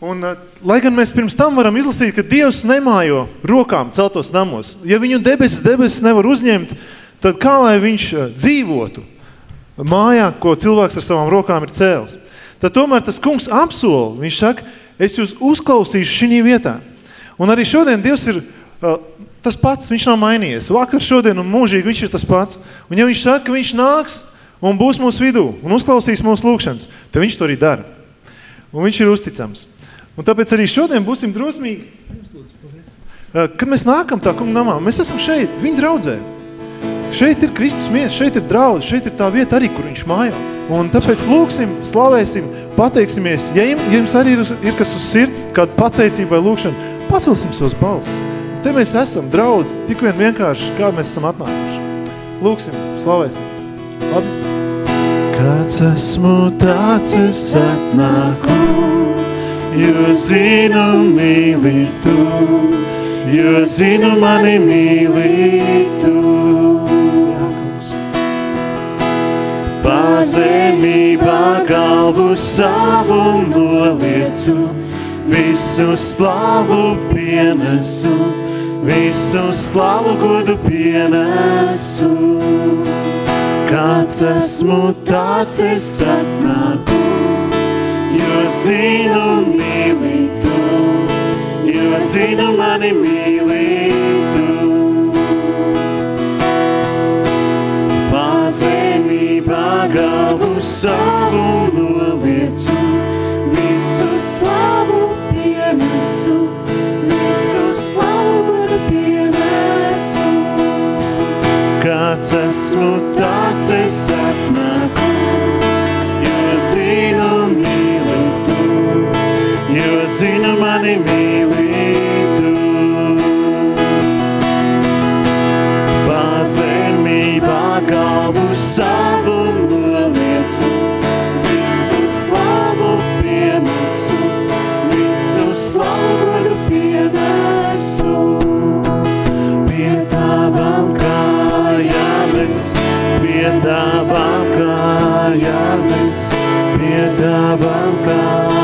Un, uh, lai gan mēs pirms tam varam izlasīt, ka Dievs nemājo rokām celtos namos. Ja viņu debesis, debesis nevar uzņemt, tad kā lai viņš uh, dzīvotu mājā, ko cilvēks ar savām rokām ir cēlis? Tad tomēr tas kungs apsola, viņš saka, es jūs uzklausīšu šī vietā. Un arī šodien Dievs ir uh, tas pats, viņš nav mainījies. Vakar, šodien un mūžīgi viņš ir tas pats. Un ja viņš saka, ka viņš nāks un būs mūsu vidū un uzklausīs mūsu lūkšanas, tad viņš to arī dara. Un viņš ir uzticams. Un tāpēc arī šodien būsim drosmīgi. Kad mēs nākam tā kunga namā, mēs esam šeit, viņa draudzē. Šeit ir Kristus mies, šeit ir draudz, šeit ir tā vieta arī, kur viņš mājā. Un tāpēc lūksim, slavēsim, pateiksimies. Ja jums arī ir, ir kas uz sirds, kāda pateicība vai lūkšana, pacelsim savus balsis. Te mēs esam draudz, tik vien vienkārši, kā mēs esam atnākuši. Lūksim, slavēsim. Labi? Kāds esmu tāds es atnāku, jo zinu mīli tu, jo zinu mani mīli tu. Pazemībā galvu savu noliecu, visu slavu pienesu, visu slavu godu pienesu. Kāds esmu, tāds es atnāku, zinu mīli tu, jo zinu mani mīli tu. Pazemībā galvu savu noliecu, visu slavu pienesu, visu slavu godu pienesu. Kāds esmu, tāds es atnāku, jo zinu mani mīli tu. Pazemībā galvu savu noliecu, visu slavu pienesu, visu slavu godu pienesu. Pie tavām kājāmies, pie tavām kājāmies, pie tavām kājāmies.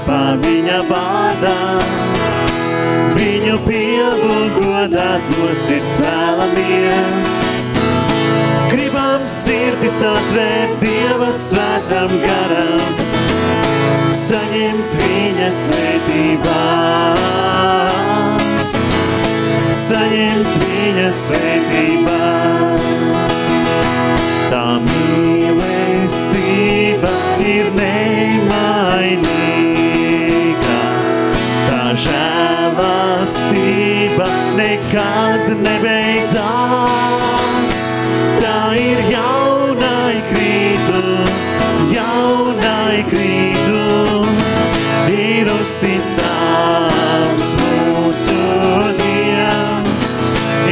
Kopā viņa vārdā. Viņu pildu godāt no sirds vēlamies. Gribam sirdis atvērt Dieva svētam garam, saņemt viņa svētībās. Saņemt viņa svētībās. Tā mīlestība ir nemainīga, nekad nebeidzās. Tā ir jaunai krītu, jaunai krītu, ir uzticams mūsu Dievs,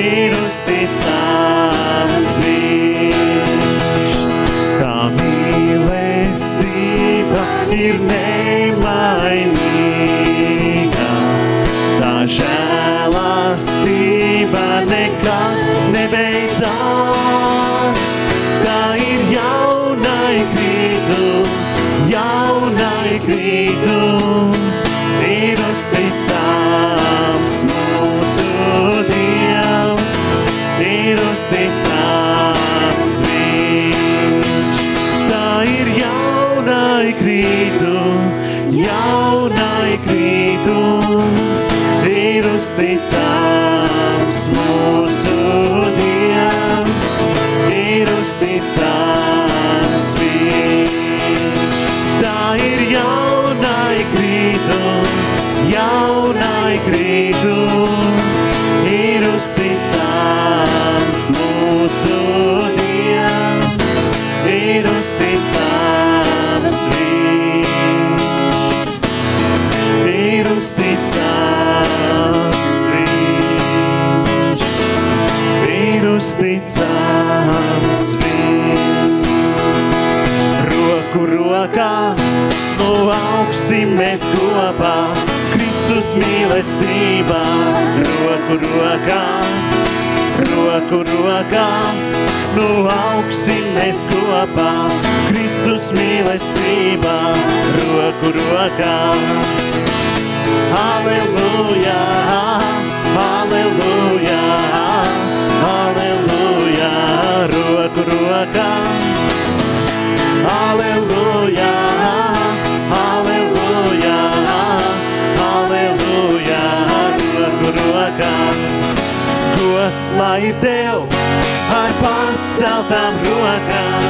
ir uzticams viņš. Tā mīlestība ir nemainīga, žēlastība nekad nebeidzās. Tā ir jaunai krītu, jaunai krītu, ir uzticams uzticams mūsu Dievs, ir uzticams viņš. Tā ir jaunai krītu, jaunai krītu, ir uzticams mūsu Dievs, ir uzticams Viņš, ir uzticams uzticams Viņš. Roku rokā no augsim mēs kopā, Kristus mīlestībā, roku rokā, roku rokā, no augsim mēs kopā, Kristus mīlestībā, roku rokā. Halleluja, halleluja, roku rokā. Halleluja, halleluja, halleluja, roku rokā. Gods lai ir Tev ar paceltām rokām,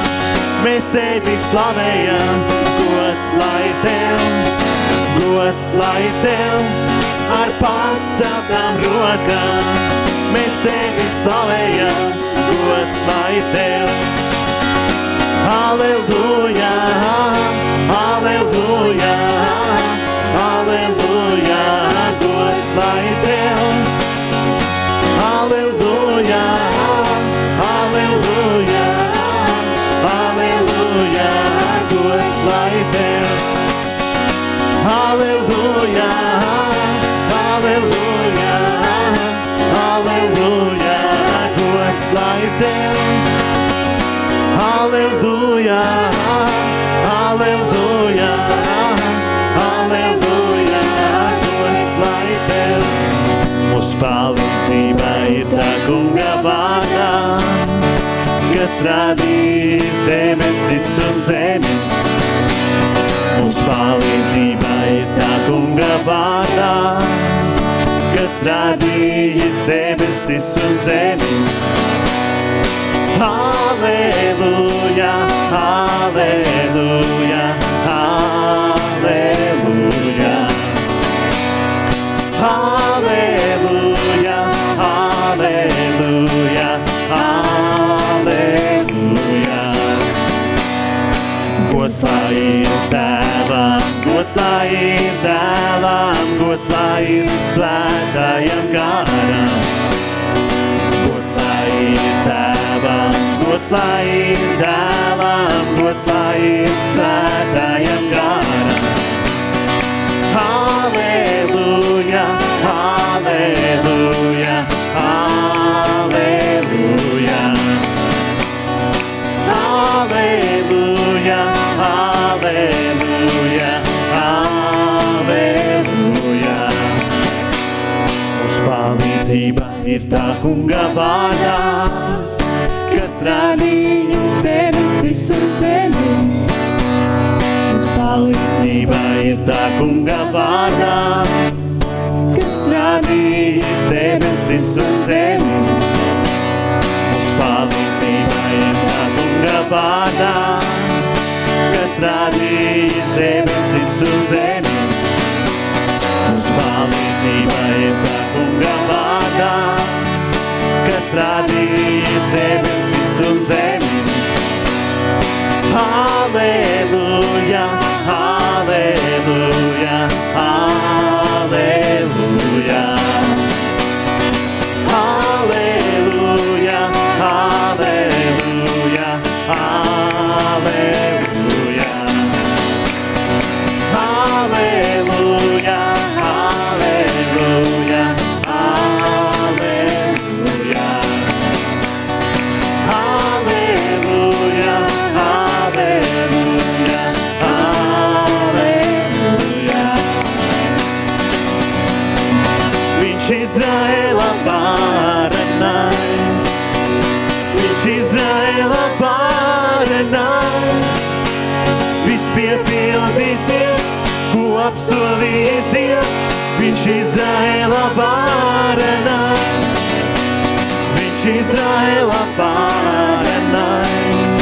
mēs Tevi slavējam. Gods lai ir Tev, gods lai ir Tev ar paceltām rokām, mēs Tevi slavējam. Gods lai Tev. Halleluja, halleluja, halleluja, gods lai Tev. Halleluja, halleluja, halleluja, gods lai Tev. Halleluja, Halleluja, halleluja, halleluja, gods lai Tev. Mūsu palīdzība ir tā kunga vārdā, kas radīs debesis un zemi. Mūsu palīdzība ir tā kunga vārdā, kas radīs debesis un zemi. Halleluja, halleluja, halleluja. Halleluja, halleluja, halleluja. Gods lai ir tēvam, gods lai ir dēlam, gods lai ir svētājam garam. Gods lai ir dēlam, gods lai ir svētājam garam. Halleluja, halleluja, halleluja. Halleluja, halleluja, halleluja. Mūsu palīdzība ir tā kunga vārdā, kas radījis debesis un zemi. Mūsu palīdzība ir tā kunga vārdā, kas radījis debesis un zemi. Mūsu palīdzība ir tā kunga vārdā, kas radījis debesis un zemi. Mūsu palīdzība ir tā kunga vārdā, kas radījis debesis un zemi. Halleluja, ko apsolījis Dievs, viņš Izraela varenais, viņš Izraela varenais,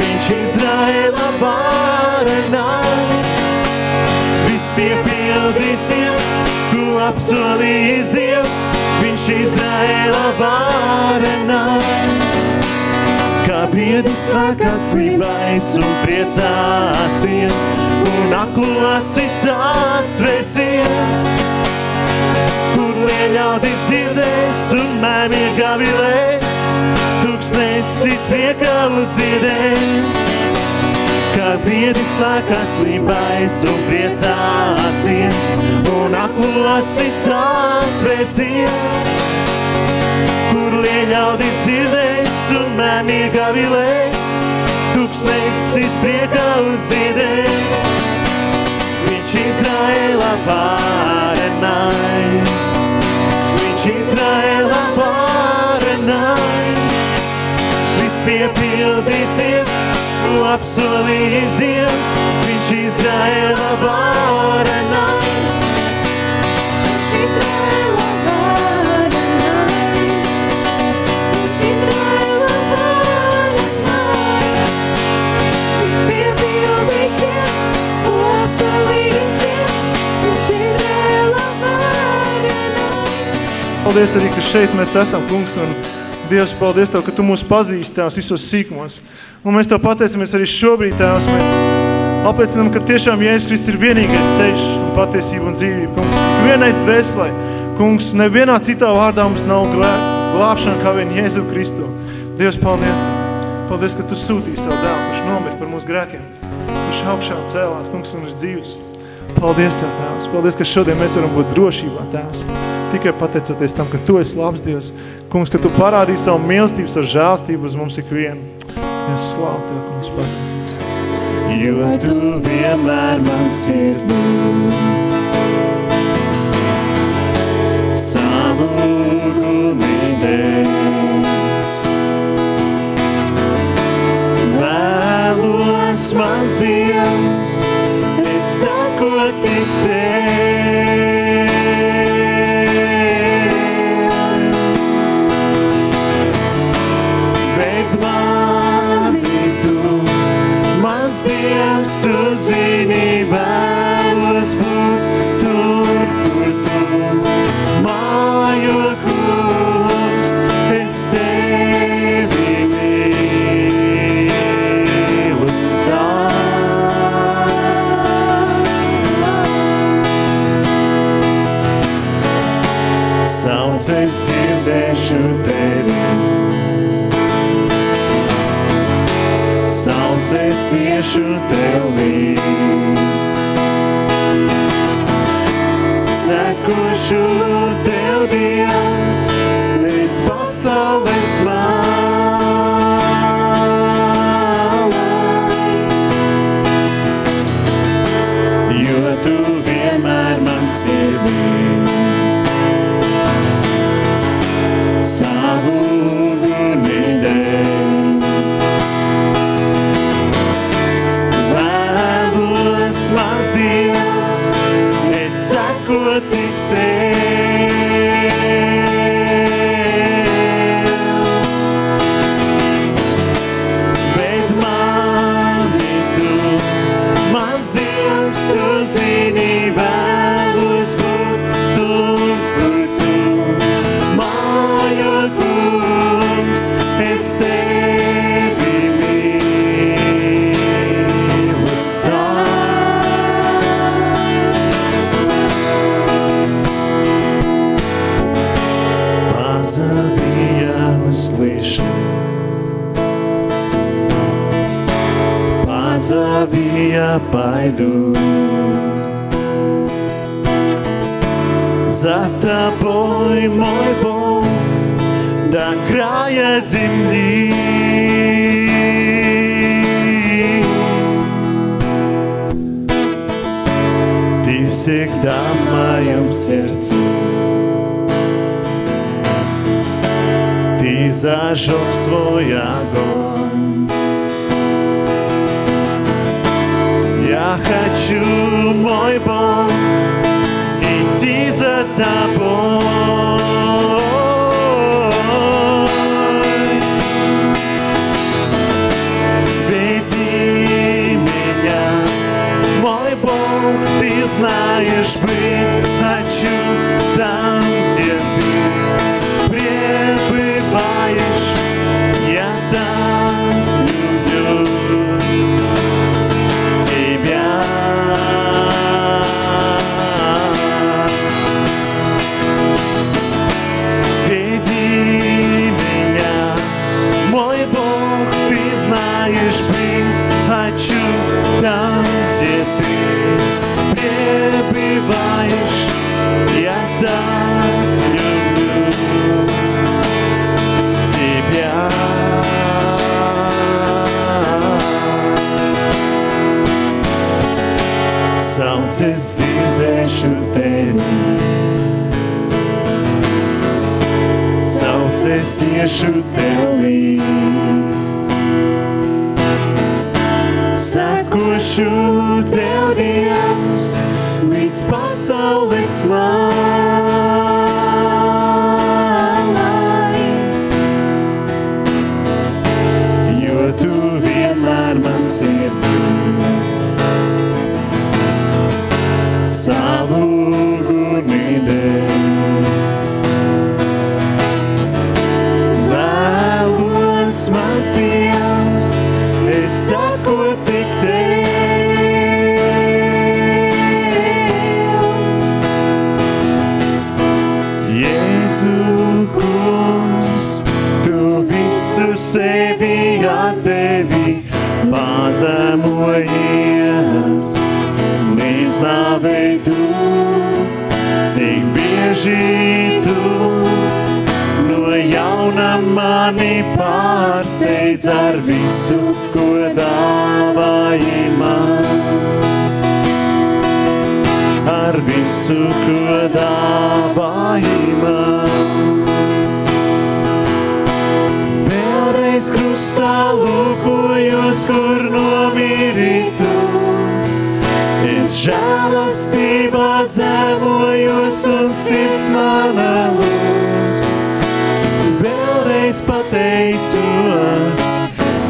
viņš Izraela varenais, viss piepildīsies, ko apsolījis Dievs, viņš Izraēla varenais. Briedis nākās klībais un priecāsies, un aklocis atvērsies. Kur lieļaudis dzirdēs un mēmie gavilēs, tūkstnesis prieka uzziedēs. Kā briedis nākās klībais un priecāsies, un aklocis atvērsies. Kur lieļaudis dzirdēs un mēmie gavilēs, tūkstnesis prieka uzziedēs. Viņš Izraēla pārenais, viņš Izraēla pārenais. Viss piepildīsies, ko apsolījis Dievs, viņš Izraēla pārenais. Paldies arī, ka šeit mēs esam, kungs, un Dievs, paldies Tev, ka Tu mūs pazīsti, Tēvs, visos sīkumos. Un mēs Tev pateicamies arī šobrīd, Tēvs, mēs apliecinām, ka tiešām Jēzus Kristus ir vienīgais ceļš un patiesība un dzīvība, kungs. Vienai dvēselē, kungs, nevienā citā vārdā mums nav glē, glābšana kā vien Jēzu Kristu. Dievs, paldies Tev. Paldies, ka Tu sūtīji savu dēlu, kurš nomir par mūsu grēkiem, kurš augšām cēlās, kungs, un ir dzīvs. Paldies Tev, Tēvs. Paldies, ka šodien mēs varam būt drošībā, Tēvs. Tikai pateicoties tam, ka Tu esi labs Dievs. Kungs, ka Tu parādīji savu mīlestību, savu žāstību uz mums ikvienu. Es slāvu Tev, kungs, pateicības. Jo tu vienmēr man sirdī всегда в моем сердце. Ты зажег свой огонь. Я хочу, мой Бог, идти за тобой. знаешь быть, Saucies dzirdēšu tevi. Saucies iešu tev līdz. Sekošu tev Dievs līdz pasaules malai. Mani pārsteidz ar visu, ko dāvāji man. Ar visu, ko dāvāji man. Vēlreiz krustā lūkojos, kur nomirītu. Es žēlastībā zemojos un sirds mana lūst. Vēlreiz pateicos,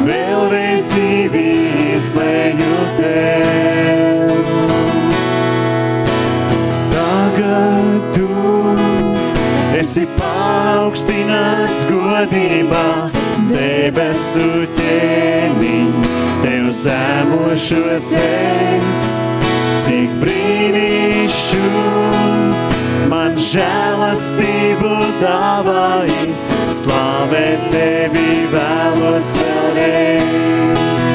vēlreiz dzīvi izlēju tev. Tagad tu esi paaugstināts godībā, debesu ķēniņ, tev zemošos es, cik brīnišķu man žēlastību dāvāji, slavēt tevi vēlos vēlreiz.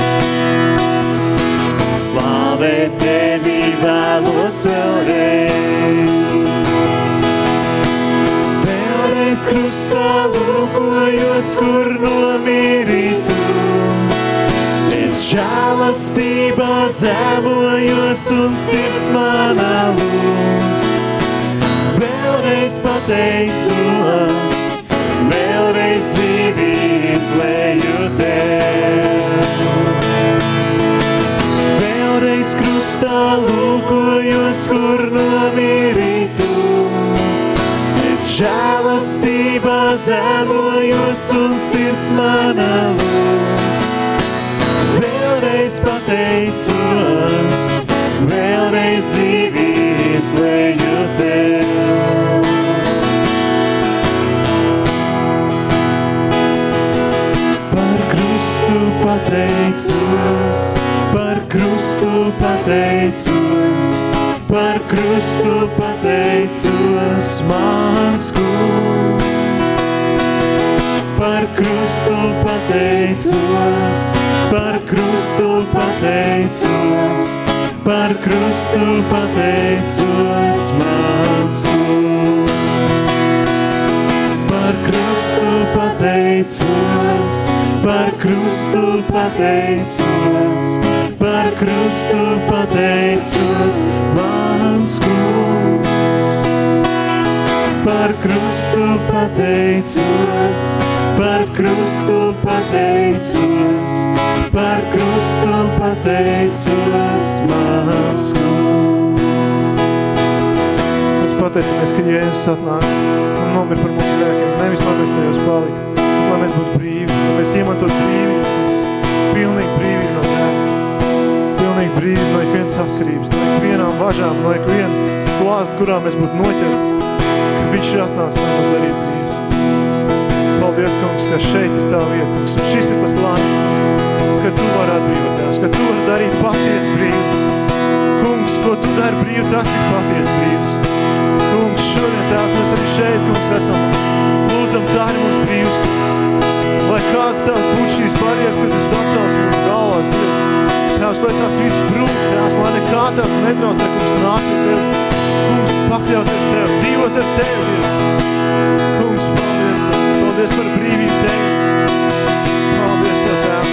Slavēt tevi vēlos vēlreiz. Vēlreiz krustā lūkojos, kur nomirītu. Es žēlastībā zemojos un sirds manā lūst. Pateicos, vēlreiz dzīvi izlēju tev. Vēlreiz krustā lūkojos, kur nomirītu. Es žēlastībā zemojos un sirds manā lūst. Vēlreiz pateicos, vēlreiz dzīvi izlēju tev. Pateicos, par krustu pateicos, par krustu pateicos, mans kungs. Par krustu pateicos, par krustu pateicos, par krustu pateicos, mans kungs. Par krustu pateicos, par krustu pateicos, par krustu pateicos, mans kungs. Par krustu pateicos, par krustu pateicos, par krustu pateicos, mans kungs. Pateicamies, ka Jēzus atnāca nomir par mūsu grēkiem. Nevis, lai mēs tajos paliktu, bet lai mēs būtu brīvi, lai mēs iemantot brīvību, mums pilnīgi brīvību no grēka, pilnīgi brīvi no ikvienas atkarības, no ikvienām važām, no ikviena slāst, kurā mēs būtu noķerti, ka viņš ir atnācis, lai mums darītu brīvs. Paldies, kungs, ka šeit ir tā vieta, kungs, un šis ir tas laimes, kungs, ka tu vari atbrīvot tās, ka tu vari darīt paties brīvi. Kungs, ko tu dari brīvi, tas ir paties brīvs. Šodien tās mēs arī šeit, kungs, esam. Lūdzam, dari mums brīvs, kungs. Lai kāds tās būtu šīs barjeras, kas ir sacelts mūsu galvās, Dievs. Tēvs, lai tās viss brūk, Tēvs, lai nekā Tēvs netraucē, kungs, nāk Dievs. Kungs, pakļauties Tev, dzīvot ar Tev, Dievs. Kungs, paldies Tev, paldies par brīvību Tev. Paldies Tev, Tēvs.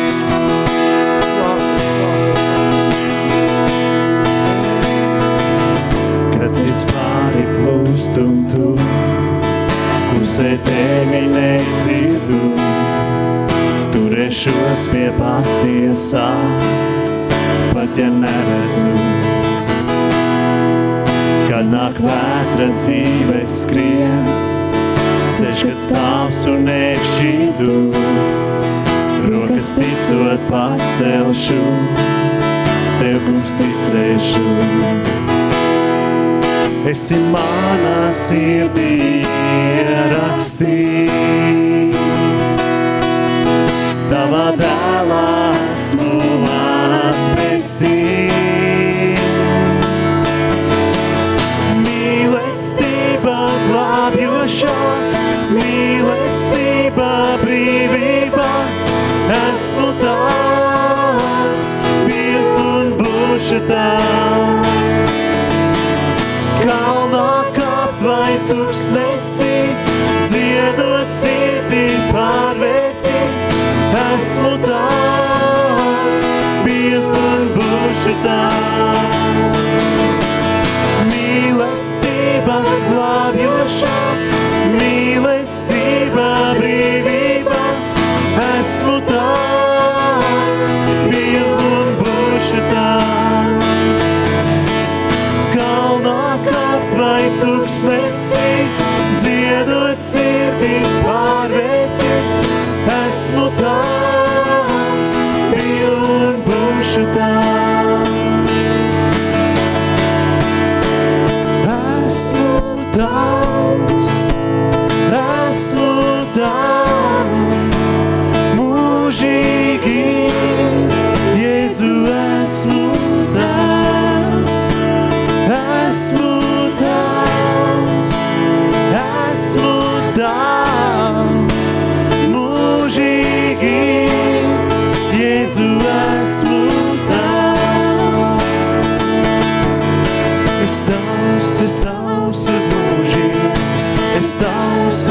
Slāv, slāv, kas ir spāri plūst un tu, klusē tevi nedzirdu, turēšos pie patiesā, pat ja nerezu. Kad nāk vētra dzīve skrien, ceļš, kad stāvs un nekšķīdu, rokas ticot pacelšu, tev uzticēšu. Esi manā sirdī ierakstīts, Tavā dēlā esmu atpestīts. Mīlestība glābjošā, mīlestība brīvība, esmu tavs, biju un būšu tavs būšu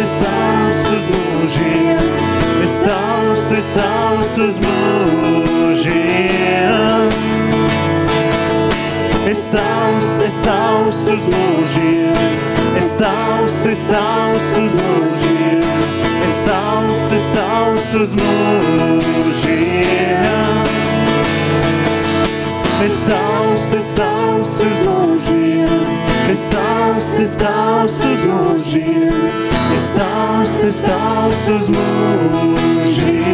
es tavs uz mūžiem, es tavs, es tavs uz mūžiem. Es tavs, es tavs uz mūžiem, es tavs, es tavs uz mūžiem, es tavs, es tavs uz mūžiem. Es tavs, es tavs uz mūžiem, es tavs, es tavs uz mūžiem, es tavs, es tavs uz mūžiem.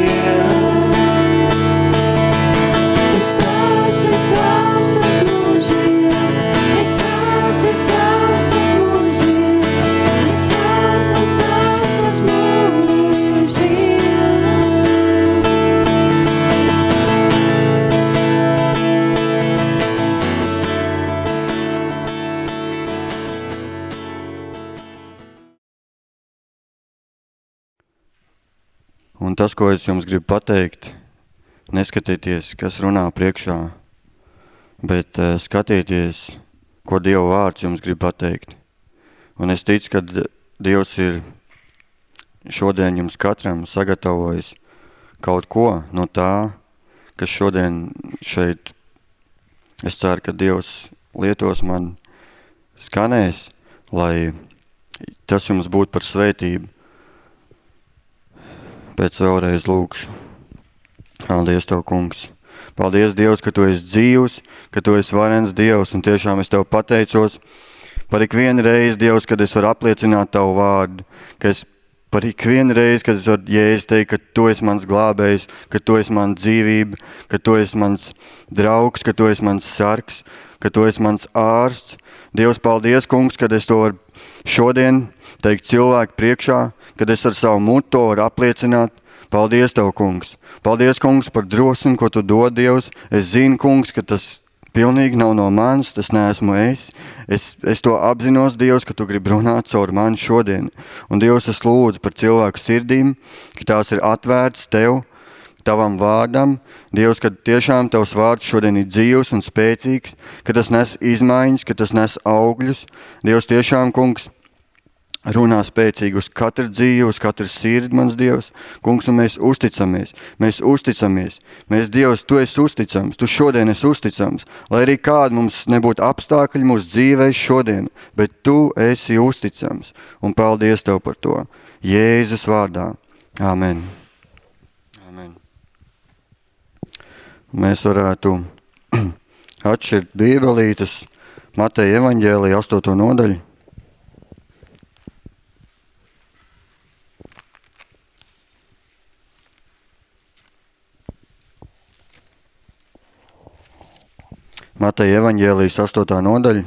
Un tas, ko es jums gribu pateikt, neskatieties, kas runā priekšā, bet uh, skatieties, ko Dieva vārds jums grib pateikt. Un es ticu, ka Dievs ir šodien jums katram sagatavojis kaut ko no tā, kas šodien šeit, es ceru, ka Dievs lietos man skanēs, lai tas jums būtu par svētību pēc vēlreiz lūkšu. Paldies Tev, kungs! Paldies, Dievs, ka Tu esi dzīvs, ka Tu esi varens Dievs, un tiešām es Tev pateicos par ikvienu reizi, Dievs, kad es varu apliecināt Tavu vārdu, ka es par ikvienu reizi, kad es varu jēzus teikt, ka tu esi mans glābējs, ka tu esi man dzīvība, ka tu esi mans draugs, ka tu esi mans sargs, ka tu esi mans ārsts. Dievs, paldies, kungs, kad es to varu šodien teikt cilvēku priekšā, kad es ar savu mutu varu apliecināt. Paldies, Tev, kungs! Paldies, kungs, par drosmi, ko Tu dod, Dievs. Es zinu, kungs, ka tas pilnīgi nav no manis, tas neesmu es. Es, es to apzinos, Dievs, ka Tu gribi runāt caur mani šodien. Un Dievs, es lūdzu par cilvēku sirdīm, ka tās ir atvērtas Tev, Tavam vārdam. Dievs, ka tiešām Tavs vārds šodien ir dzīvs un spēcīgs, ka tas nes izmaiņas, ka tas nes augļus. Dievs, tiešām, kungs, runā spēcīgi uz katru dzīvi, uz katru sirdi, mans Dievs. Kungs, un mēs uzticamies, mēs uzticamies. Mēs, Dievs, Tu esi uzticams, Tu šodien esi uzticams. Lai arī kādi mums nebūtu apstākļi mūsu dzīvē šodien, bet Tu esi uzticams. Un paldies Tev par to. Jēzus vārdā. Amen. Amen. Mēs varētu atšķirt bībelītes Mateja evaņģēlija 8. nodaļu. Mateja evaņģēlijas 8. nodaļa.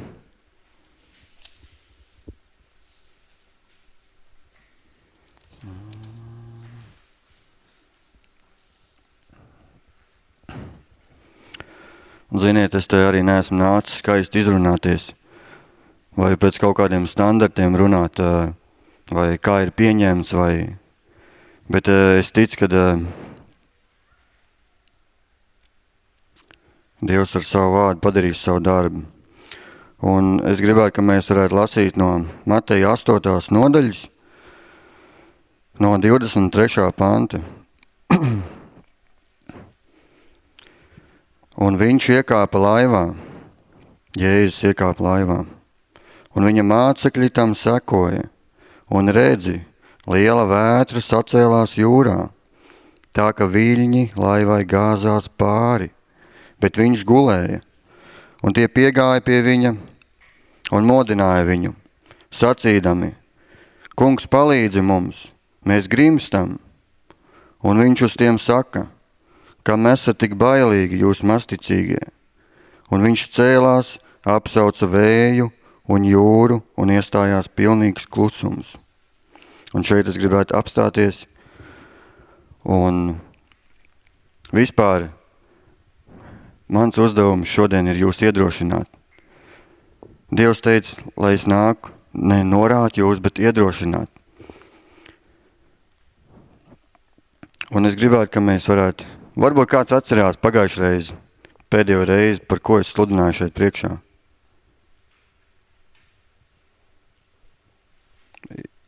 Un, ziniet, es te arī neesmu nācis skaisti izrunāties, vai pēc kaut kādiem standartiem runāt, ā, vai kā ir pieņemts, vai... Bet ā, es ticu, ka Dievs ar savu vārdu padarīs savu darbu. Un es gribētu, ka mēs varētu lasīt no Mateja 8. nodaļas, no 23. panta. Un viņš iekāpa laivā, Jēzus iekāpa laivā, un viņa mācekļi tam sekoja, un redzi, liela vētra sacēlās jūrā, tā ka viļņi laivai gāzās pāri bet viņš gulēja. Un tie piegāja pie viņa un modināja viņu, sacīdami, kungs palīdzi mums, mēs grimstam. Un viņš uz tiem saka, kam esat tik bailīgi jūs masticīgie. Un viņš cēlās, apsauca vēju un jūru un iestājās pilnīgs klusums. Un šeit es gribētu apstāties un vispār Mans uzdevums šodien ir jūs iedrošināt. Dievs teica, lai es nāku, ne norāt jūs, bet iedrošināt. Un es gribētu, ka mēs varētu, varbūt kāds atcerās pagājušajā reizi, pēdējo reizi, par ko es sludināju šeit priekšā.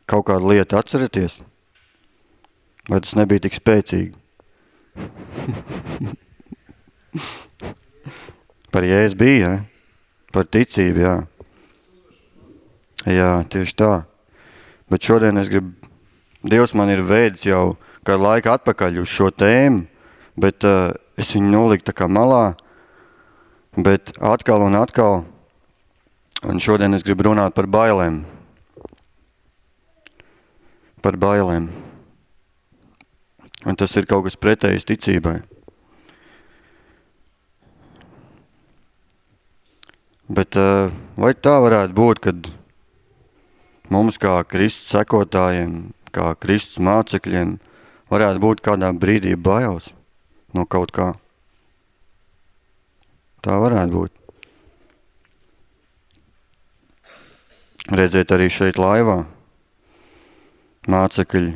Kaut kādu lietu atceraties? Vai tas nebija tik spēcīgi? Par jēzus bija, ja? par ticību, jā. Jā, tieši tā. Bet šodien es gribu, Dievs man ir veids jau kādu laiku atpakaļ uz šo tēmu, bet uh, es viņu noliku tā kā malā, bet atkal un atkal, un šodien es gribu runāt par bailēm. Par bailēm. Un tas ir kaut kas pretējs ticībai. Bet eh, vai tā varētu būt, kad mums kā Kristus sekotājiem, kā Kristus mācekļiem, varētu būt kādā brīdī bailes no kaut kā? Tā varētu būt. Redziet arī šeit laivā mācekļi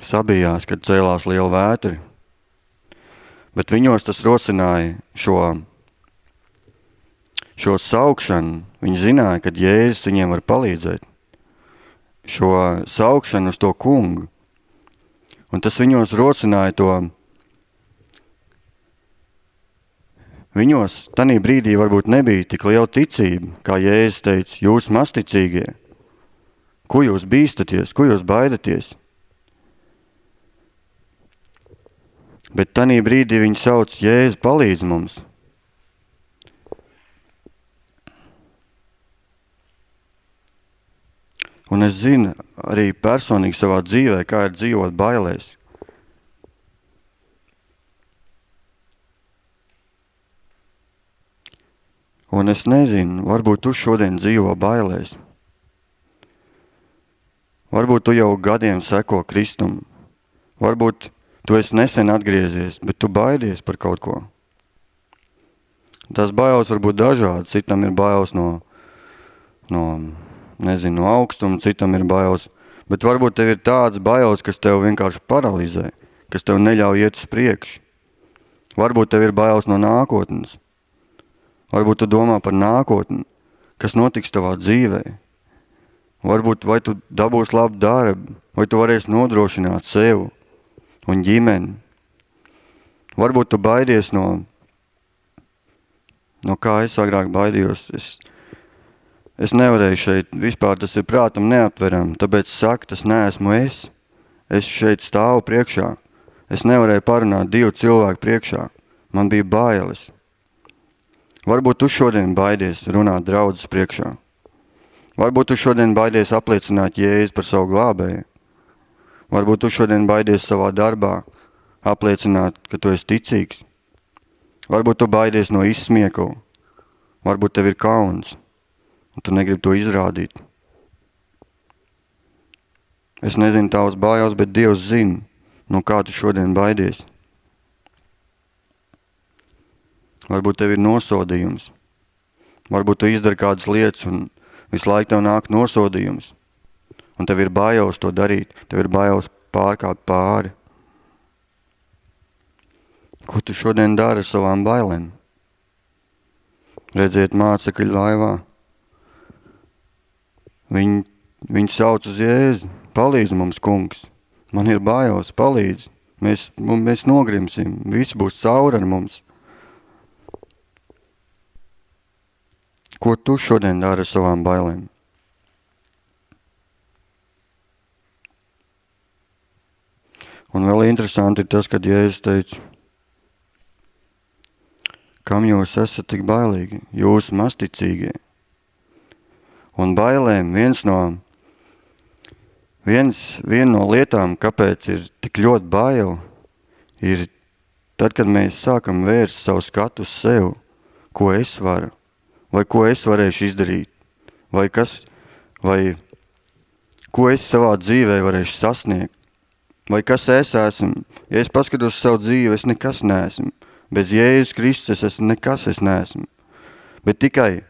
sabijās, kad cēlās liela vētri, bet viņos tas rosināja šo šo saukšanu, viņi zināja, ka Jēzus viņiem var palīdzēt. Šo saukšanu uz to kungu. Un tas viņos rosināja to. Viņos tanī brīdī varbūt nebija tik liela ticība, kā Jēzus teica, jūs masticīgie. Ko jūs bīstaties, ko jūs baidaties? Bet tanī brīdī viņi sauc, Jēzus palīdz mums – Un es zinu arī personīgi savā dzīvē, kā ir dzīvot bailēs. Un es nezinu, varbūt tu šodien dzīvo bailēs. Varbūt tu jau gadiem seko kristumu. Varbūt tu esi nesen atgriezies, bet tu baidies par kaut ko. Tas bailes var būt dažādi. Citam ir bailes no, no, nezinu, no augstuma, citam ir bailes. Bet varbūt tev ir tāds bailes, kas tev vienkārši paralizē, kas tev neļauj iet uz priekšu. Varbūt tev ir bailes no nākotnes. Varbūt tu domā par nākotni, kas notiks tavā dzīvē. Varbūt vai tu dabūsi labu darbu, vai tu varēsi nodrošināt sev un ģimeni. Varbūt tu baidies no, no kā es agrāk baidījos. Es, es nevarēju šeit, vispār tas ir prātam neaptveram, tāpēc saku, tas neesmu es. Es šeit stāvu priekšā. Es nevarēju parunāt divu cilvēku priekšā. Man bija bailes. Varbūt tu šodien baidies runāt draudzes priekšā. Varbūt tu šodien baidies apliecināt jēzu par savu glābēju. Varbūt tu šodien baidies savā darbā apliecināt, ka tu esi ticīgs. Varbūt tu baidies no izsmiekla. Varbūt tev ir kauns, un tu negribi to izrādīt. Es nezinu tavas bājās, bet Dievs zina, no kā tu šodien baidies. Varbūt tev ir nosodījums. Varbūt tu izdari kādas lietas un visu laiku tev nāk nosodījums. Un tev ir bājos to darīt, tev ir bājos pārkāpt pāri. Ko tu šodien dari ar savām bailēm? Redziet mācekļu laivā. Viņi, viņi sauc uz Jēzu. Palīdz mums, kungs. Man ir bājos, palīdz. Mēs, mēs nogrimsim. Viss būs cauri ar mums. Ko tu šodien dari ar savām bailēm? Un vēl interesanti ir tas, kad Jēzus teica, kam jūs esat tik bailīgi, jūs masticīgie. Un bailēm viens no, viens, viena no lietām, kāpēc ir tik ļoti baila, ir tad, kad mēs sākam vērst savu skatu uz sev, ko es varu, vai ko es varēšu izdarīt, vai kas, vai ko es savā dzīvē varēšu sasniegt, vai kas es esmu. Ja es paskatos savu dzīvi, es nekas neesmu. Bez Jēzus Kristus es nekas es neesmu. Bet tikai,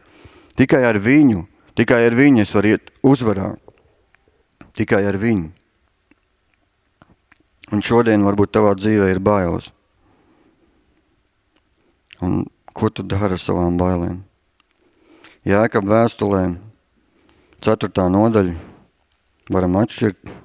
tikai ar viņu, tikai ar viņu es varu iet uzvarā. Tikai ar viņu. Un šodien varbūt tavā dzīvē ir bailes. Un ko tu dari ar savām bailēm? Jēkab vēstulē, 4. nodaļa, varam atšķirt.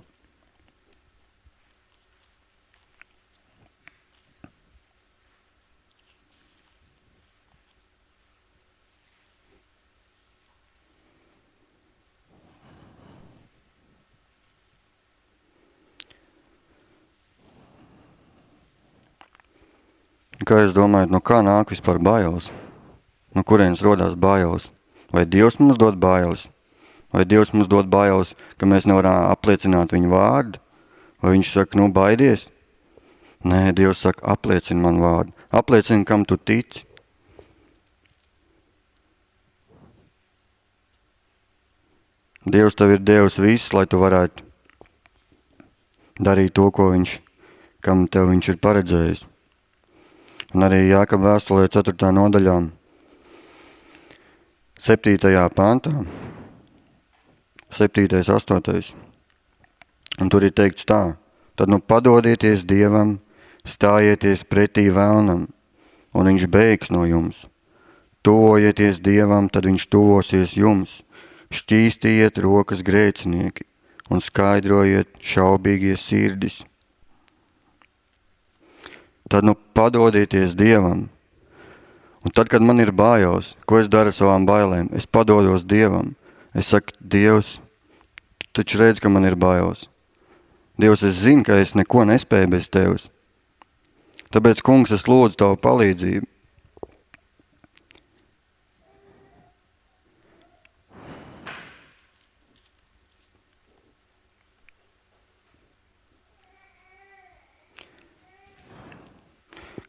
Kā jūs domājat, no kā nāk vispār bailes? No kurienes rodās bailes? Vai Dievs mums dod bailes? Vai Dievs mums dod bailes, ka mēs nevaram apliecināt viņu vārdu? Vai viņš saka, nu baidies? Nē, Dievs saka, apliecini man vārdu. Apliecini, kam tu tici. Dievs tev ir devis visu, lai tu varētu darīt to, ko viņš, kam tev viņš ir paredzējis. Un arī Jākab vēstulē 4. nodaļā 7. pāntā, 7. 8. Un tur ir teikts tā, tad nu padodieties Dievam, stājieties pretī vēlnam, un viņš beigs no jums. Tuvojieties Dievam, tad viņš tuvosies jums. Šķīstiet rokas grēcinieki un skaidrojiet šaubīgie sirdis. Tad nu padodieties Dievam. Un tad, kad man ir bājos, ko es daru ar savām bailēm, es padodos Dievam. Es saku, Dievs, tu taču redz, ka man ir bājos. Dievs, es zinu, ka es neko nespēju bez Tevis. Tāpēc, kungs, es lūdzu Tavu palīdzību.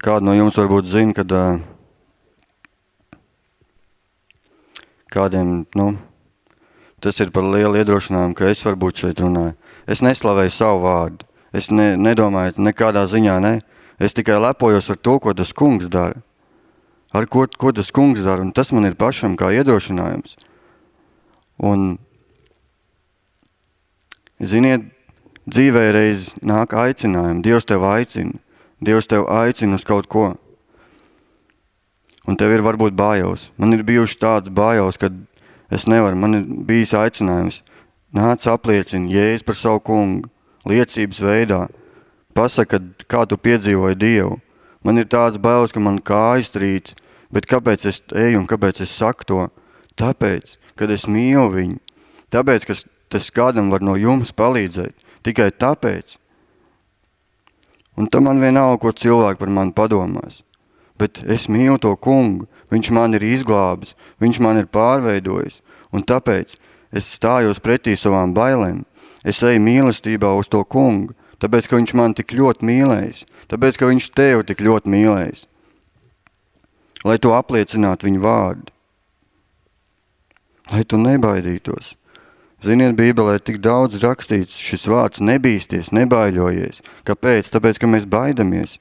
Kādu no jums varbūt zina, kad uh, kādiem, nu, tas ir par lielu iedrošinājumu, ka es varbūt šeit runāju. Es neslavēju savu vārdu. Es ne, nedomāju nekādā ziņā, ne. Es tikai lepojos ar to, ko tas kungs dara. Ar ko, ko tas kungs dara, un tas man ir pašam kā iedrošinājums. Un, ziniet, dzīvē reiz nāk aicinājumi. Dievs tev aicina. Dievs tev aicina uz kaut ko. Un tev ir varbūt bājos. Man ir bijuši tāds bājos, kad es nevaru. Man ir bijis aicinājums. Nāc apliecini Jēzus par savu kungu. Liecības veidā. Pasaka, kā tu piedzīvoji Dievu. Man ir tāds bailes, ka man kājas trīc. Bet kāpēc es eju un kāpēc es saku to? Tāpēc, kad es mīlu viņu. Tāpēc, ka tas kādam var no jums palīdzēt. Tikai tāpēc. Un tam man vienalga, ko cilvēki par mani padomās. Bet es mīlu to kungu, viņš man ir izglābis, viņš man ir pārveidojis, un tāpēc es stājos pretī savām bailēm, es eju mīlestībā uz to kungu, tāpēc, ka viņš man tik ļoti mīlējis, tāpēc, ka viņš tev tik ļoti mīlējis, lai tu apliecinātu viņu vārdu, lai tu nebaidītos. Ziniet, Bībelē ir tik daudz rakstīts šis vārds nebīsties, nebaiļojies. Kāpēc? Tāpēc, ka mēs baidamies.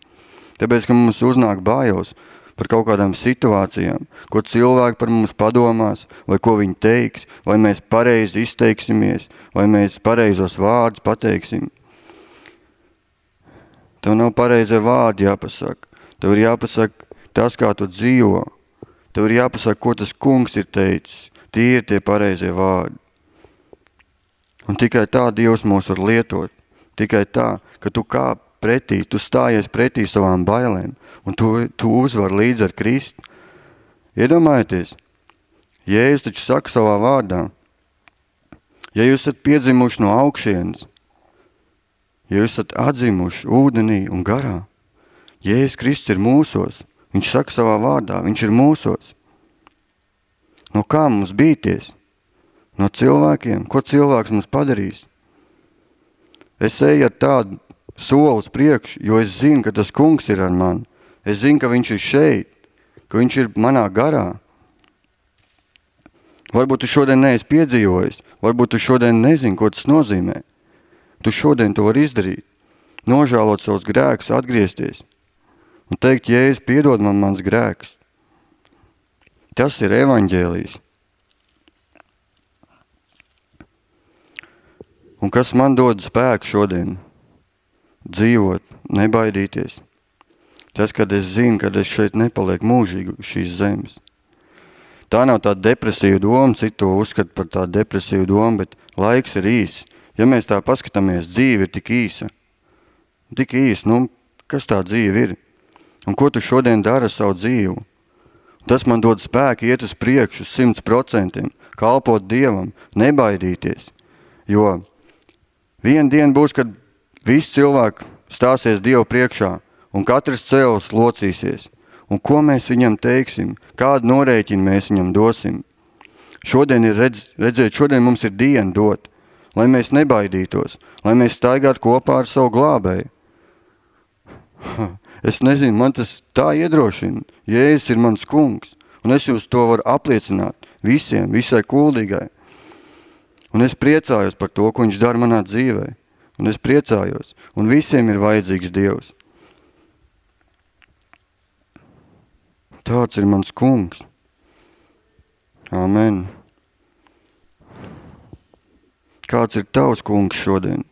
Tāpēc, ka mums uznāk bājos par kaut kādām situācijām, ko cilvēki par mums padomās, vai ko viņi teiks, vai mēs pareizi izteiksimies, vai mēs pareizos vārdus pateiksim. Tev nav pareizie vārdi jāpasaka. Tev ir jāpasaka tas, kā tu dzīvo. Tev ir jāpasaka, ko tas kungs ir teicis. Tie ir tie pareizie vārdi. Un tikai tā Dievs mūs var lietot. Tikai tā, ka tu kāp pretī, tu stājies pretī savām bailēm, un tu, tu uzvar līdz ar Kristu. Iedomājieties, Jēzus taču saka savā vārdā, ja jūs esat piedzimuši no augšienes, ja jūs esat atzimuši ūdenī un garā, Jēzus Kristus ir mūsos, viņš saka savā vārdā, viņš ir mūsos. No kā mums bīties? No cilvēkiem? Ko cilvēks mums padarīs? Es eju ar tādu soli uz priekšu, jo es zinu, ka tas kungs ir ar mani. Es zinu, ka viņš ir šeit, ka viņš ir manā garā. Varbūt tu šodien neesi piedzīvojis, varbūt tu šodien nezini, ko tas nozīmē. Tu šodien to vari izdarīt, nožēlot savus grēkus, atgriezties un teikt, Jēzus, piedod man mans grēks. Tas ir evaņģēlijs. Un kas man dod spēku šodien? dzīvot, nebaidīties. Tas, kad es zinu, ka es šeit nepalieku mūžīgi šīs zemes. Tā nav tā depresīva doma, citu to uzskata par tādu depresīvu domu, bet laiks ir īs. Ja mēs tā paskatāmies, dzīve ir tik īsa. Tik īsa, nu, kas tā dzīve ir? Un ko tu šodien dari ar savu dzīvu? Tas man dod spēku iet uz priekšu simt procentiem, kalpot Dievam, nebaidīties. Jo viena diena būs, kad Visi cilvēki stāsies Dievu priekšā, un katrs cēlis locīsies. Un ko mēs viņam teiksim? Kādu norēķinu mēs viņam dosim? Šodien ir redz, redzēt, šodien mums ir diena dot, lai mēs nebaidītos, lai mēs staigātu kopā ar savu glābēju. Es nezinu, man tas tā iedrošina. Jēzus ir mans kungs, un es jūs to varu apliecināt visiem, visai kuldīgai. Un es priecājos par to, ko viņš dara manā dzīvē. Un es priecājos. Un visiem ir vajadzīgs Dievs. Tāds ir mans kungs. Amen. Kāds ir tavs kungs šodien?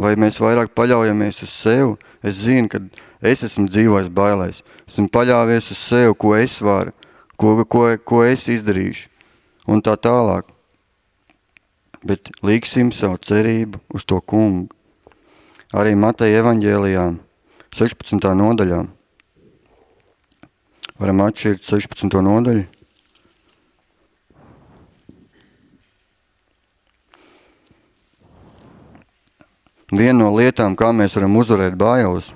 Vai mēs vairāk paļaujamies uz sevi? Es zinu, ka es esmu dzīvojis bailēs. Esmu paļāvies uz sevi, ko es varu, ko, ko, ko es izdarīšu. Un tā tālāk bet liksim savu cerību uz to kungu. Arī Mateja evaņģēlijā 16. nodaļā. Varam atšķirt 16. nodaļu. Viena no lietām, kā mēs varam uzvarēt bājos,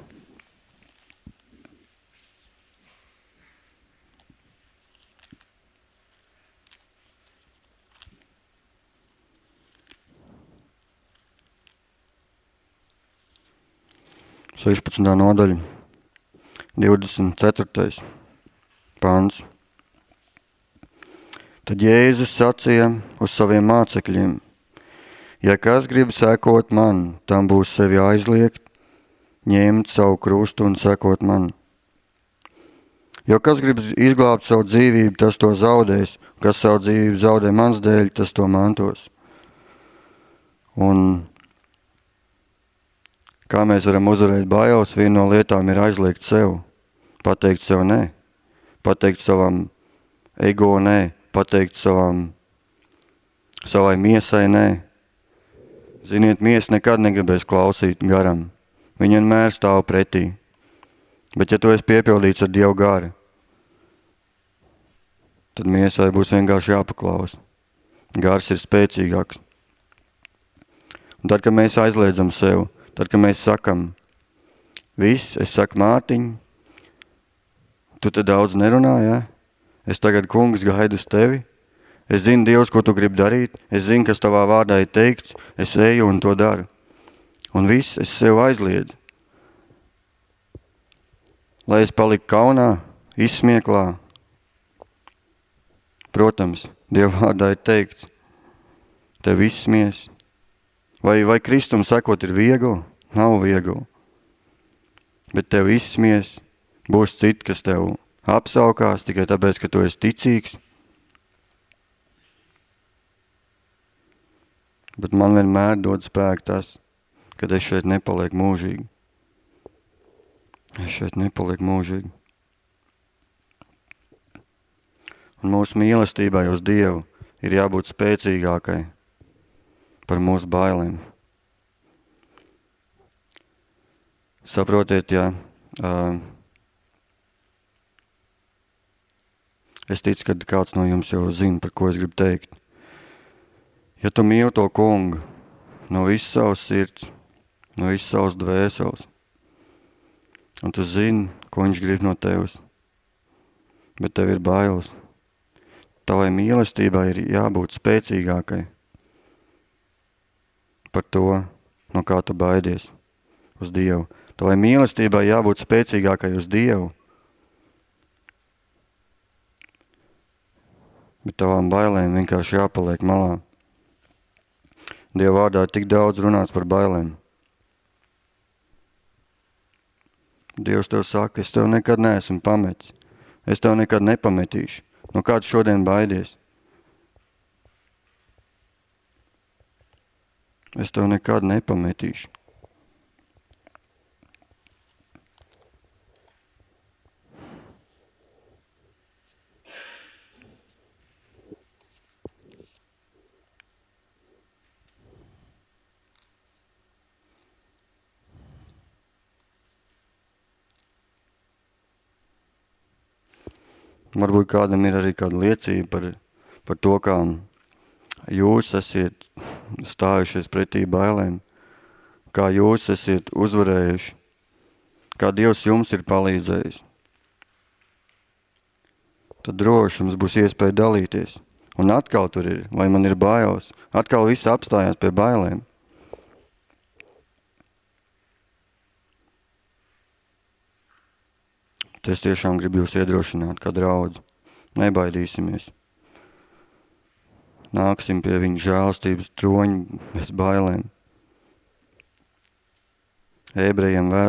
16. nodaļa. 24. pāns. Tad Jēzus sacīja uz saviem mācekļiem, ja kas grib sekot man, tam būs sevi aizliegt, ņemt savu krustu un sekot man. Jo kas grib izglābt savu dzīvību, tas to zaudēs, kas savu dzīvību zaudē mans dēļ, tas to mantos. Un kā mēs varam uzvarēt bailes, viena no lietām ir aizliegt sev, pateikt sev nē, pateikt savam ego nē, pateikt savam, savai miesai nē. Ziniet, miesa nekad negribēs klausīt garam. Viņa vienmēr stāv pretī. Bet ja tu esi piepildīts ar Dievu gāri, tad miesai būs vienkārši jāpaklaus. Gars ir spēcīgāks. Un tad, kad mēs aizliedzam sev, tad, kad mēs sakam, viss, es saku Mārtiņ, tu te daudz nerunā, ja? Es tagad, kungs, gaidu uz tevi. Es zinu, Dievs, ko tu gribi darīt. Es zinu, kas tavā vārdā ir teikts. Es eju un to daru. Un viss, es sev aizliedzu. Lai es paliku kaunā, izsmieklā. Protams, Dieva vārdā ir teikts, tev izsmies. Vai, vai Kristum sekot ir viegli? Nav viegli. Bet tev izsmies, būs citi, kas tev apsaukās tikai tāpēc, ka tu esi ticīgs. Bet man vienmēr dod spēku tas, kad es šeit nepalieku mūžīgi. Es šeit nepalieku mūžīgi. Un mūsu mīlestībai uz Dievu ir jābūt spēcīgākai par mūsu bailēm. Saprotiet, jā, uh, Es ticu, ka kāds no jums jau zina, par ko es gribu teikt. Ja tu mīli to kungu no visas savas sirds, no visas savas dvēseles, un tu zini, ko viņš grib no tevis, bet tev ir bailes, tavai mīlestībai ir jābūt spēcīgākai par to, no kā tu baidies uz Dievu. Tavai mīlestībai jābūt spēcīgākai uz Dievu, bet tavām bailēm vienkārši jāpaliek malā. Dieva vārdā tik daudz runāts par bailēm. Dievs tev saka, es tev nekad neesmu pametis. Es tev nekad nepametīšu. No kāds šodien baidies? Es tev nekad nepametīšu. Varbūt kādam ir arī kāda liecība par, par to, kā jūs esat stājušies pretī bailēm, kā jūs esat uzvarējuši, kā Dievs jums ir palīdzējis. Tad droši jums būs iespēja dalīties. Un atkal tur ir, vai man ir bailes, atkal viss apstājās pie bailēm. Es tiešām gribu jūs iedrošināt, kā draudz. Nebaidīsimies. Nāksim pie viņa žēlstības troņa bez bailēm. Ebrejiem vē,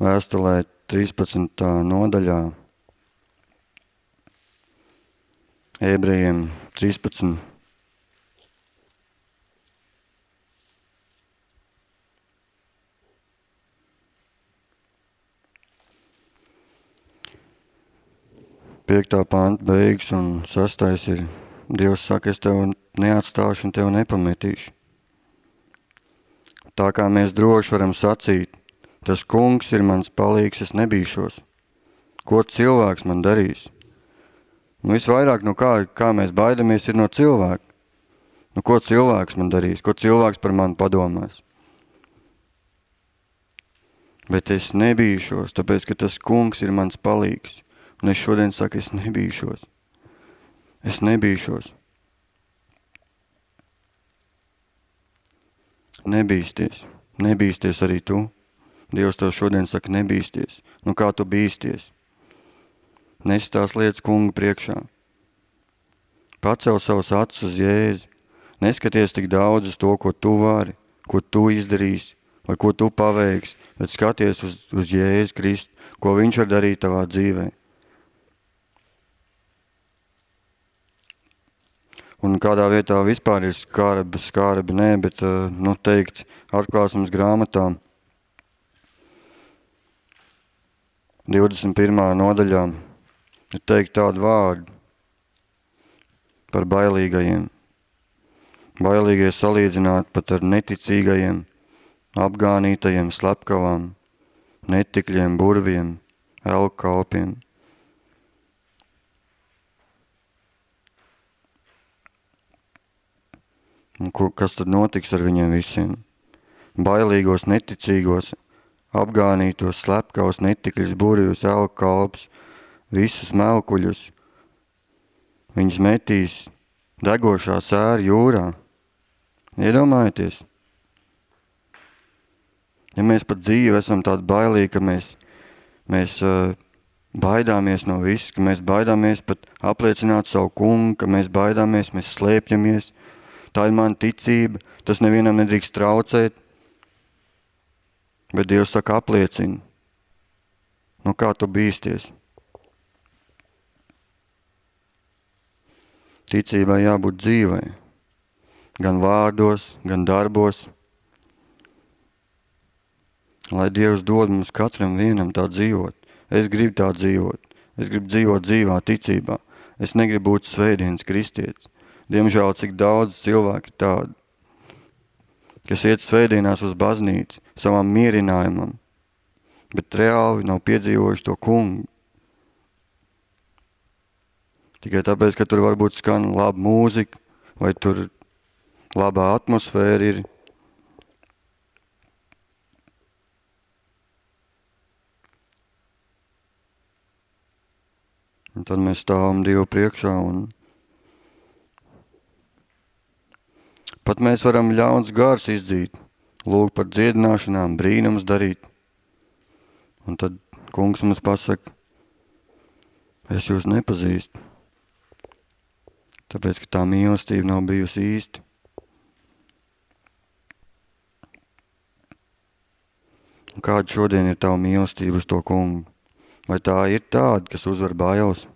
vēstulē 13. nodaļā. Ebrejiem 13. Piektā panta beigas un sastais ir Dievs saka, es tev neatstāšu un tev nepametīšu. Tā kā mēs droši varam sacīt, tas kungs ir mans palīgs, es nebīšos. Ko cilvēks man darīs? Nu, visvairāk, no kā, kā mēs baidamies, ir no cilvēka. Nu, ko cilvēks man darīs? Ko cilvēks par mani padomās? Bet es nebīšos, tāpēc, ka tas kungs ir mans palīgs. Un es šodien saku, es nebīšos. Es nebīšos. Nebīsties. Nebīsties arī tu. Dievs tev šodien saka, nebīsties. Nu kā tu bīsties? Nes tās lietas kunga priekšā. Pacel savus acis uz jēzi. Neskaties tik daudz uz to, ko tu vari, ko tu izdarīsi, vai ko tu paveiksi, bet skaties uz, uz Jēzu Kristu, ko viņš var darīt tavā dzīvē. Un kādā vietā vispār ir skārabi, skārabi nē, bet, eh, nu, teikts, atklāsums grāmatā 21. nodaļā ir teikt tādu vārdu par bailīgajiem. Bailīgie salīdzināt pat ar neticīgajiem, apgānītajiem slepkavām, netikļiem, burviem, elkalpiem. Un ko, kas tad notiks ar viņiem visiem? Bailīgos, neticīgos, apgānītos, slepkavos, netikļus, burvjus, elkalpus, visus melkuļus. Viņus metīs degošā sēra jūrā. Iedomājieties! Ja mēs pat dzīvi esam tādi bailīgi, ka mēs, mēs uh, baidāmies no viss, ka mēs baidāmies pat apliecināt savu kungu, ka mēs baidāmies, mēs slēpjamies, tā ir mana ticība, tas nevienam nedrīkst traucēt, bet Dievs saka apliecina. Nu kā tu bīsties? Ticībai jābūt dzīvai, gan vārdos, gan darbos, lai Dievs dod mums katram vienam tā dzīvot. Es gribu tā dzīvot. Es gribu dzīvot dzīvā ticībā. Es negribu būt svētdienas kristietis. Diemžēl, cik daudz cilvēku tādu, kas iet svētdienās uz baznīcu savam mierinājumam, bet reāli nav piedzīvojuši to kungu. Tikai tāpēc, ka tur varbūt skan laba mūzika, vai tur labā atmosfēra ir, Un tad mēs stāvam Dievu priekšā un pat mēs varam ļauns gārs izdzīt, lūgt par dziedināšanām, brīnums darīt. Un tad kungs mums pasaka, es jūs nepazīstu, tāpēc, ka tā mīlestība nav bijusi īsti. Un kāda šodien ir tava mīlestība uz to kungu? Vai tā ir tāda, kas uzvar bājos?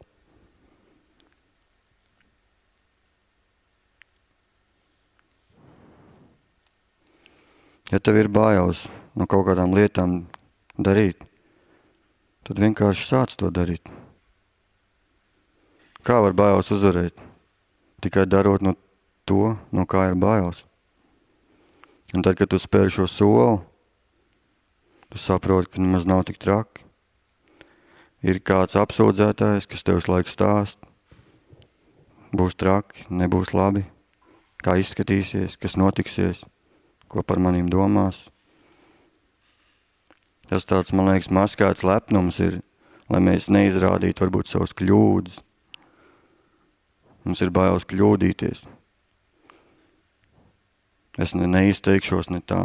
Ja tev ir bājos no kaut kādām lietām darīt, tad vienkārši sāc to darīt. Kā var bājos uzvarēt? Tikai darot no to, no kā ir bājos. Un tad, kad tu spēri šo soli, tu saproti, ka nemaz nav tik traki. Ir kāds apsūdzētājs, kas tev laiku stāst. Būs traki, nebūs labi. Kā izskatīsies, kas notiksies, ko par manīm domās. Tas tāds, man liekas, maskēts lepnums ir, lai mēs neizrādītu varbūt savus kļūdas. Mums ir bailes kļūdīties. Es ne, neizteikšos ne tā.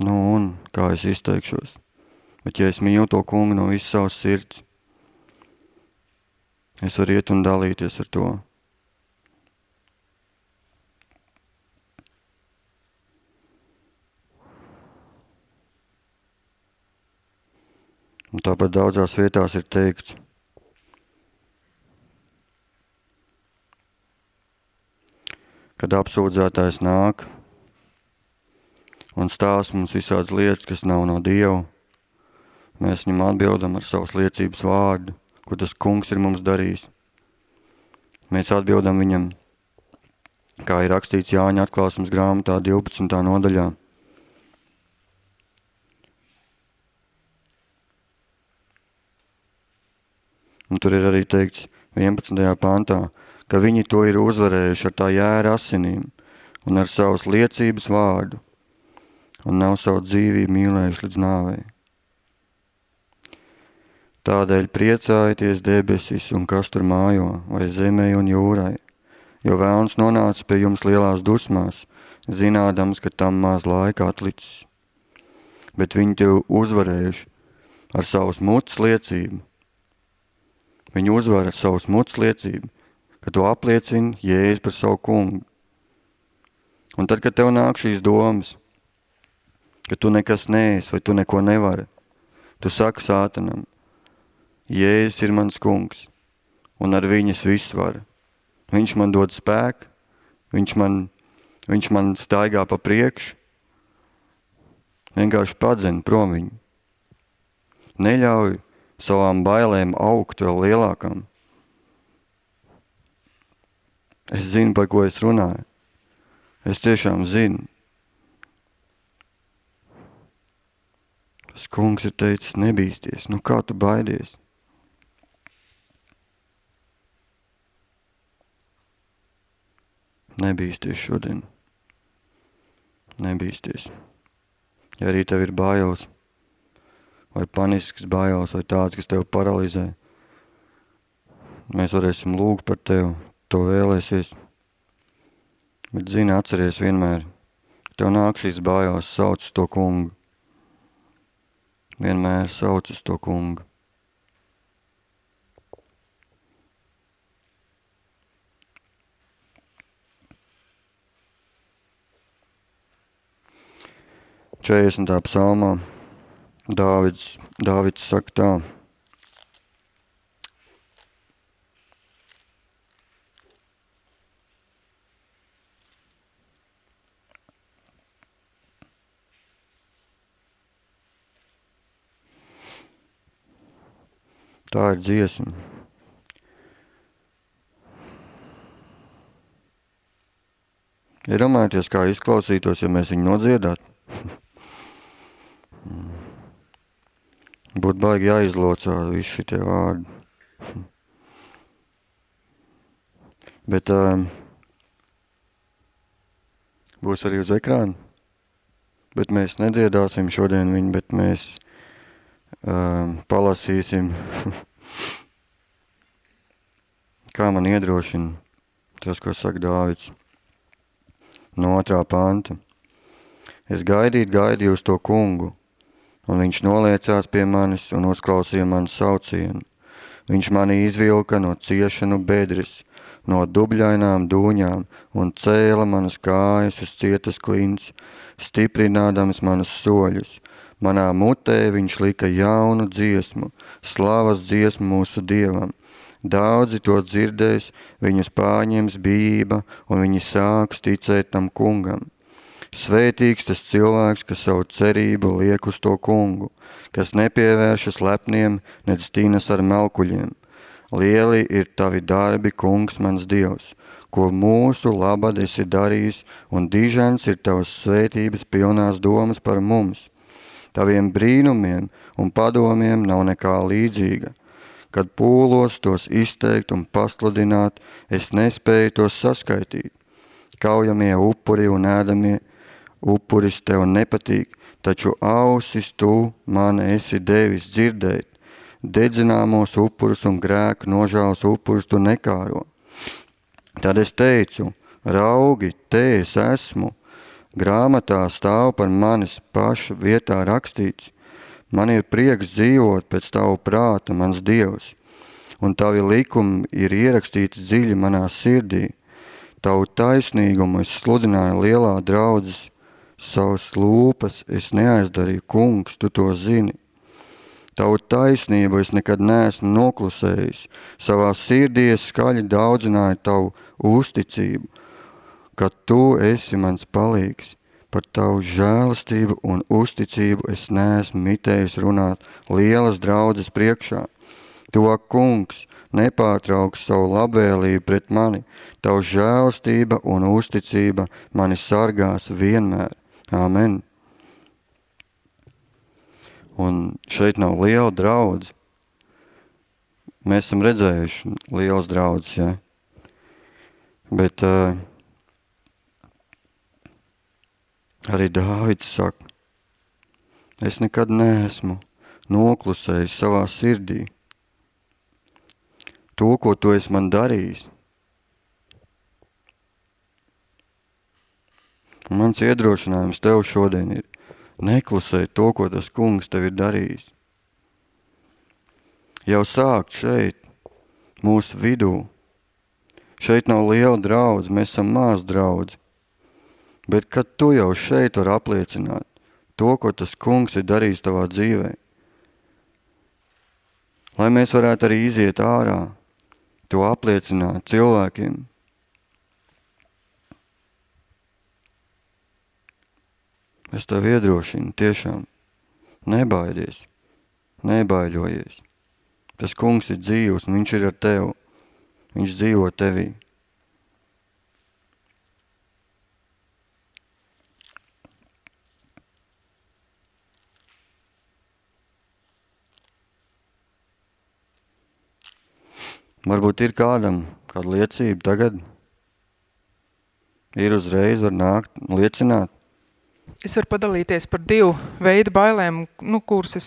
Nu, un kā es izteikšos. Bet ja es mīlu to kungu no visas savas sirds, es varu iet un dalīties ar to. Un tāpat daudzās vietās ir teikts, kad apsūdzētājs nāk un stāsta mums visādas lietas, kas nav no Dieva, mēs viņam atbildam ar savas liecības vārdu, ko tas kungs ir mums darījis. Mēs atbildam viņam, kā ir rakstīts Jāņa atklāsums grāmatā 12. nodaļā. Un tur ir arī teikts 11. pantā, ka viņi to ir uzvarējuši ar tā jēra asinīm un ar savas liecības vārdu un nav savu dzīvību mīlējuši līdz nāvei. Tādēļ priecājieties debesis un kas tur mājo, vai zemē un jūrai, jo vēlns nonāca pie jums lielās dusmās, zinādams, ka tam maz laika atlicis. Bet viņi tev uzvarējuši ar savus mutes liecību. Viņi uzvar ar savus mutes liecību, ka tu apliecini Jēzus par savu kungu. Un tad, kad tev nāk šīs domas, ka tu nekas neesi vai tu neko nevari, tu saki sātanam, Jēzus ir mans kungs, un ar viņas visu var. Viņš man dod spēku, viņš man, viņš man staigā pa priekšu, vienkārši padzen prom viņu. Neļauj savām bailēm augt vēl lielākam. Es zinu, par ko es runāju. Es tiešām zinu. Tas kungs ir teicis, nebīsties. Nu kā tu baidies? Nebīsties šodien. Nebīsties. Ja arī tev ir bājos, vai panisks bājos, vai tāds, kas tev paralizē, mēs varēsim lūgt par tevi, to vēlēsies. Bet zini, atceries vienmēr, tev nāk šīs bājās, sauc to kungu. Vienmēr sauc to kungu. Četrdesmitā psalmā Dāvids, Dāvids saka tā. Tā ir dziesma. Iedomājieties, kā izklausītos, ja mēs viņu nodziedātu. Būtu baigi jāizlocā visi šitie vārdi. Bet um, būs arī uz ekrāna. Bet mēs nedziedāsim šodien viņu, bet mēs um, palasīsim, kā man iedrošina tas, ko saka Dāvids. No otrā panta. Es gaidīt, gaidīju uz to kungu, un viņš noliecās pie manis un uzklausīja manu saucienu. Viņš mani izvilka no ciešanu bedres, no dubļainām dūņām un cēla manas kājas uz cietas klints, stiprinādams manus soļus. Manā mutē viņš lika jaunu dziesmu, slavas dziesmu mūsu Dievam. Daudzi to dzirdēs, viņus pārņems bība, un viņi sāks ticēt tam kungam. Svētīgs tas cilvēks, kas savu cerību liek uz to kungu, kas nepievēršas lepniem, nec tīnas ar melkuļiem. Lieli ir tavi darbi, kungs, mans dievs, ko mūsu labad esi darījis, un dižens ir tavas svētības pilnās domas par mums. Taviem brīnumiem un padomiem nav nekā līdzīga. Kad pūlos tos izteikt un pasludināt, es nespēju tos saskaitīt. Kaujamie upuri un ēdamie upuris tev nepatīk, taču ausis tu man esi devis dzirdēt. Dedzināmos upurus un grēku nožāls upurus tu nekāro. Tad es teicu, raugi, te es esmu. Grāmatā stāv par manis paša vietā rakstīts. Man ir prieks dzīvot pēc tavu prāta, mans Dievs, un tavi likumi ir ierakstīti dziļi manā sirdī. Tavu taisnīgumu es sludināju lielā draudzes, savas lūpas es neaizdarīju, kungs, tu to zini. Tavu taisnību es nekad neesmu noklusējis, savā sirdī es skaļi daudzināju tavu uzticību, ka tu esi mans palīgs. Par tavu žēlastību un uzticību es neesmu mitējis runāt lielas draudzes priekšā. To kungs nepārtrauks savu labvēlību pret mani. Tavu žēlastība un uzticība mani sargās vienmēr. Āmen. Un šeit nav liela draudz. Mēs esam redzējuši liels draudzes, ja? Bet uh, Arī Dāvids saka, es nekad neesmu noklusējis savā sirdī. To, ko tu esi man darījis. Un mans iedrošinājums tev šodien ir neklusē to, ko tas kungs tev ir darījis. Jau sākt šeit, mūsu vidū. Šeit nav liela draudz, mēs esam maz draudz. Bet kad tu jau šeit var apliecināt to, ko tas kungs ir darījis tavā dzīvē, lai mēs varētu arī iziet ārā, to apliecināt cilvēkiem. Es tev iedrošinu tiešām, nebaidies, nebaiļojies. Tas kungs ir dzīvs un viņš ir ar tevi. Viņš dzīvo tevī. Varbūt ir kādam kāda liecība tagad. Ir uzreiz var nākt, liecināt. Es varu padalīties par divu veidu bailēm, nu, kuras es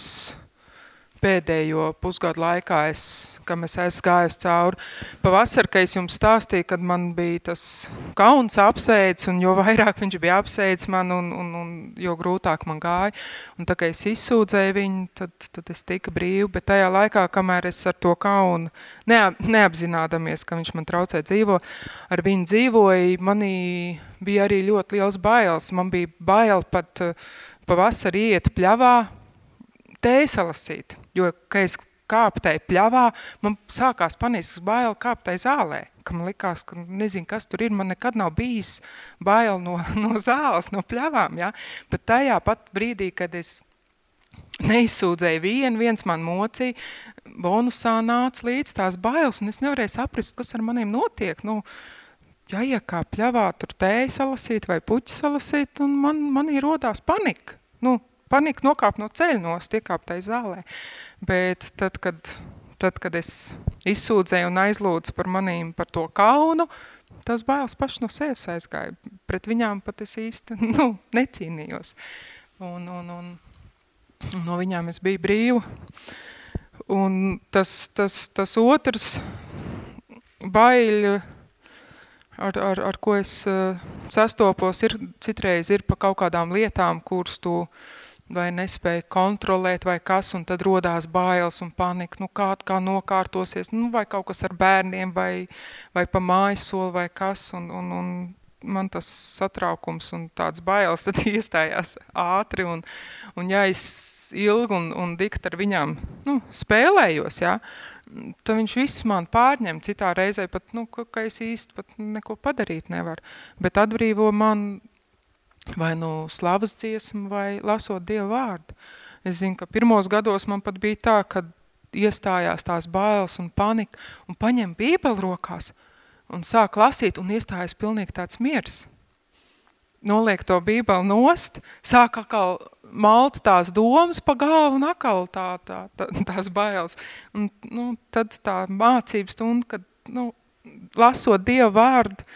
pēdējo pusgadu laikā, es, kam es gājis cauri. Pavasar, kad es jums stāstīju, kad man bija tas kauns apsēdz, un jo vairāk viņš bija apsēdz man, un, un, un jo grūtāk man gāja. Un tā kā es izsūdzēju viņu, tad, tad es tika brīvi, bet tajā laikā, kamēr es ar to kaunu neap, neapzinādamies, ka viņš man traucē dzīvo, ar viņu dzīvoju, manī bija arī ļoti liels bailes. Man bija bail pat uh, pavasarī iet pļavā, tēju salasīt, jo, kad es kāptai pļavā, man sākās panisks baila kāptai zālē, ka man likās, ka nezinu, kas tur ir, man nekad nav bijis baila no, no zāles, no pļavām, ja? bet tajā pat brīdī, kad es neizsūdzēju vienu, viens man mocīja, bonusā nāca līdz tās bailes, un es nevarēju saprast, kas ar maniem notiek, nu, jāiekā pļavā tur tēju salasīt vai puķi salasīt, un man, manī rodās panika, nu, panika nokāpt no ceļa nost, iekāpt tai zālē. Bet tad, kad, tad, kad es izsūdzēju un aizlūdzu par manīm par to kaunu, tas bailes paši no sevis aizgāja. Pret viņām pat es īsti nu, necīnījos. Un, un, un, un no viņām es biju brīva. Un tas, tas, tas otrs baiļu, ar, ar, ar ko es uh, sastopos, ir citreiz ir pa kaut kādām lietām, kuras tu vai nespēja kontrolēt vai kas, un tad rodās bailes un panika, nu kā, kā nokārtosies, nu vai kaut kas ar bērniem vai, vai pa mājasoli vai kas, un, un, un man tas satraukums un tāds bailes tad iestājās ātri, un, un ja es ilgi un, un dikt ar viņām nu, spēlējos, jā, tad viņš viss man pārņem, citā reizē pat, nu, ka es īsti pat neko padarīt nevaru, bet atbrīvo man vai nu slavas dziesmu, vai lasot Dievu vārdu. Es zinu, ka pirmos gados man pat bija tā, kad iestājās tās bailes un panika un paņem bībeli rokās un sāk lasīt un iestājas pilnīgi tāds miers. Noliek to bībeli nost, sāk atkal malt tās domas pa galvu un atkal tā, tā, tā, tās bailes. Un, nu, tad tā mācības stunda, kad nu, lasot Dievu vārdu,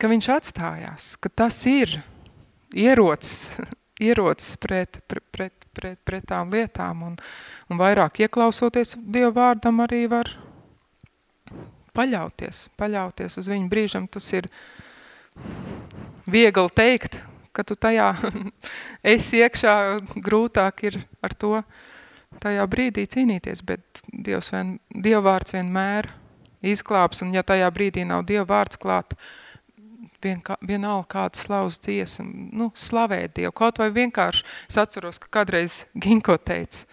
ka viņš atstājās, ka tas ir – ierocis, ierocis pret, pret, pret, pret, tām lietām un, un vairāk ieklausoties Dievu vārdam arī var paļauties, paļauties uz viņu brīžam. Tas ir viegli teikt, ka tu tajā esi iekšā, grūtāk ir ar to tajā brīdī cīnīties, bet Dievs vien, Dievvārds vienmēr izklāps, un ja tajā brīdī nav Dievvārds klāt, vienkā, vienalga kāds slavas dziesma, nu, slavēt Dievu. Kaut vai vienkārši, es atceros, ka kādreiz Ginko teica,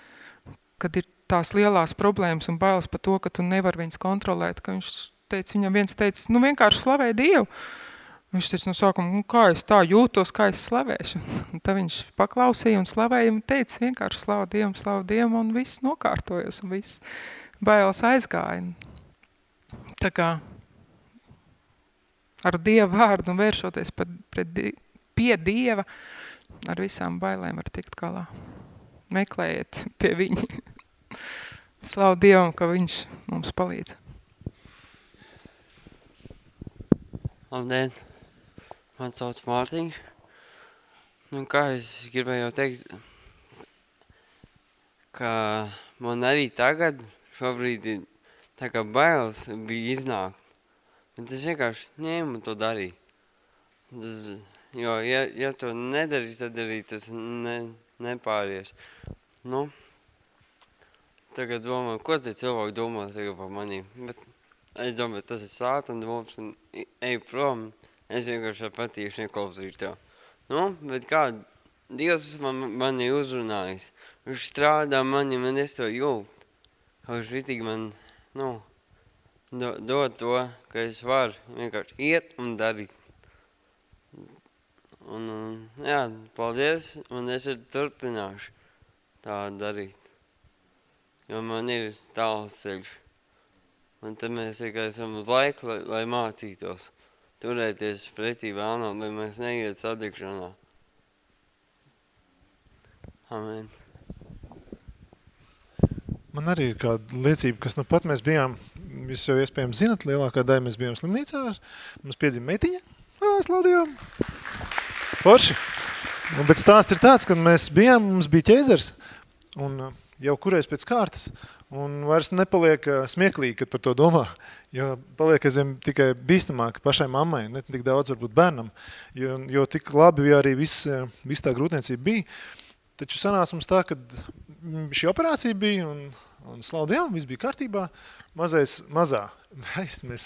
kad ir tās lielās problēmas un bailes par to, ka tu nevar viņas kontrolēt, ka viņš teica, viņam viens teica, nu vienkārši slavē Dievu. Viņš teica no sākuma, nu kā es tā jūtos, kā es slavēšu. Un tad viņš paklausīja un slavēja un teica, vienkārši slavu Dievam, slavu Dievam un viss nokārtojas un viss bailes aizgāja. Tā kā ar Dievu vārdu un vēršoties pret, pret, pie Dieva, ar visām bailēm var tikt galā. Meklējiet pie viņa. Slavu Dievam, ka viņš mums palīdz. Labdien, man sauc Mārtiņš. Nu, kā es gribēju teikt, ka man arī tagad šobrīd ir tā kā bailes bija iznākt. Bet es vienkārši ņēmu un to darīju. Tas, Jo, ja, ja to nedarīs, tad arī tas ne, nepāries. Nu, tagad domāju, ko te cilvēki domā tagad par manīm. Bet es domāju, tas ir sātana domas un eju prom. Es vienkārši ar patīšu neklausīšu tev. Nu, bet kā Dievs man, mani uzrunājis. Viņš strādā mani, man es to jūtu. Kā viņš ritīgi man, nu, do, dod to, ka es varu vienkārši iet un darīt. Un, un, jā, paldies, un es arī turpināšu tā darīt. Jo man ir tāls ceļš. Un tad mēs tikai esam uz laiku, lai, lai mācītos turēties pretī vēlnām, lai mēs neiet sadegšanā. Amen. Man arī ir kāda liecība, kas nu pat mēs bijām, jūs jau iespējams zinat, lielākā daļa mēs bijām slimnīcā, mums piedzima meitiņa, ā, slādījām, forši. Un, bet stāsts ir tāds, ka mēs bijām, mums bija ķēzers, un jau kureiz pēc kārtas, un vairs nepaliek smieklīgi, kad par to domā, jo paliek aizvien tikai bīstamāk pašai mammai, ne tik daudz varbūt bērnam, jo, jo tik labi arī viss, viss tā grūtniecība bija, taču sanāca mums tā, ka šī operācija bija un, un slavu Dievam, viss bija kārtībā. Mazais, mazā. Mēs, mēs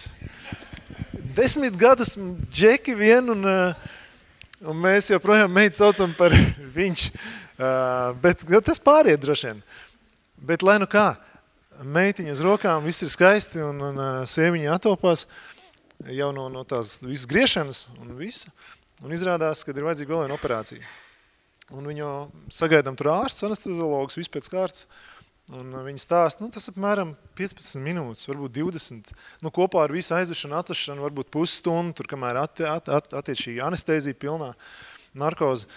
desmit gadus džeki vien un, uh, un mēs joprojām meitu saucam par viņš. Uh, bet tas pāriet droši vien. Bet lai nu kā, meitiņa uz rokām, viss ir skaisti un, un uh, sieviņa atopās jau no, no tās visas griešanas un visa. Un izrādās, ka ir vajadzīga vēl viena operācija. Un viņu sagaidām tur ārsts, anesteziologs, viss pēc kārtas. Un uh, viņi stāsta, nu, tas apmēram 15 minūtes, varbūt 20. Nu, kopā ar visu aizvešanu, atvešanu, varbūt pusstundu, tur, kamēr at, at, at, attiec šī anestēzija pilnā narkoze.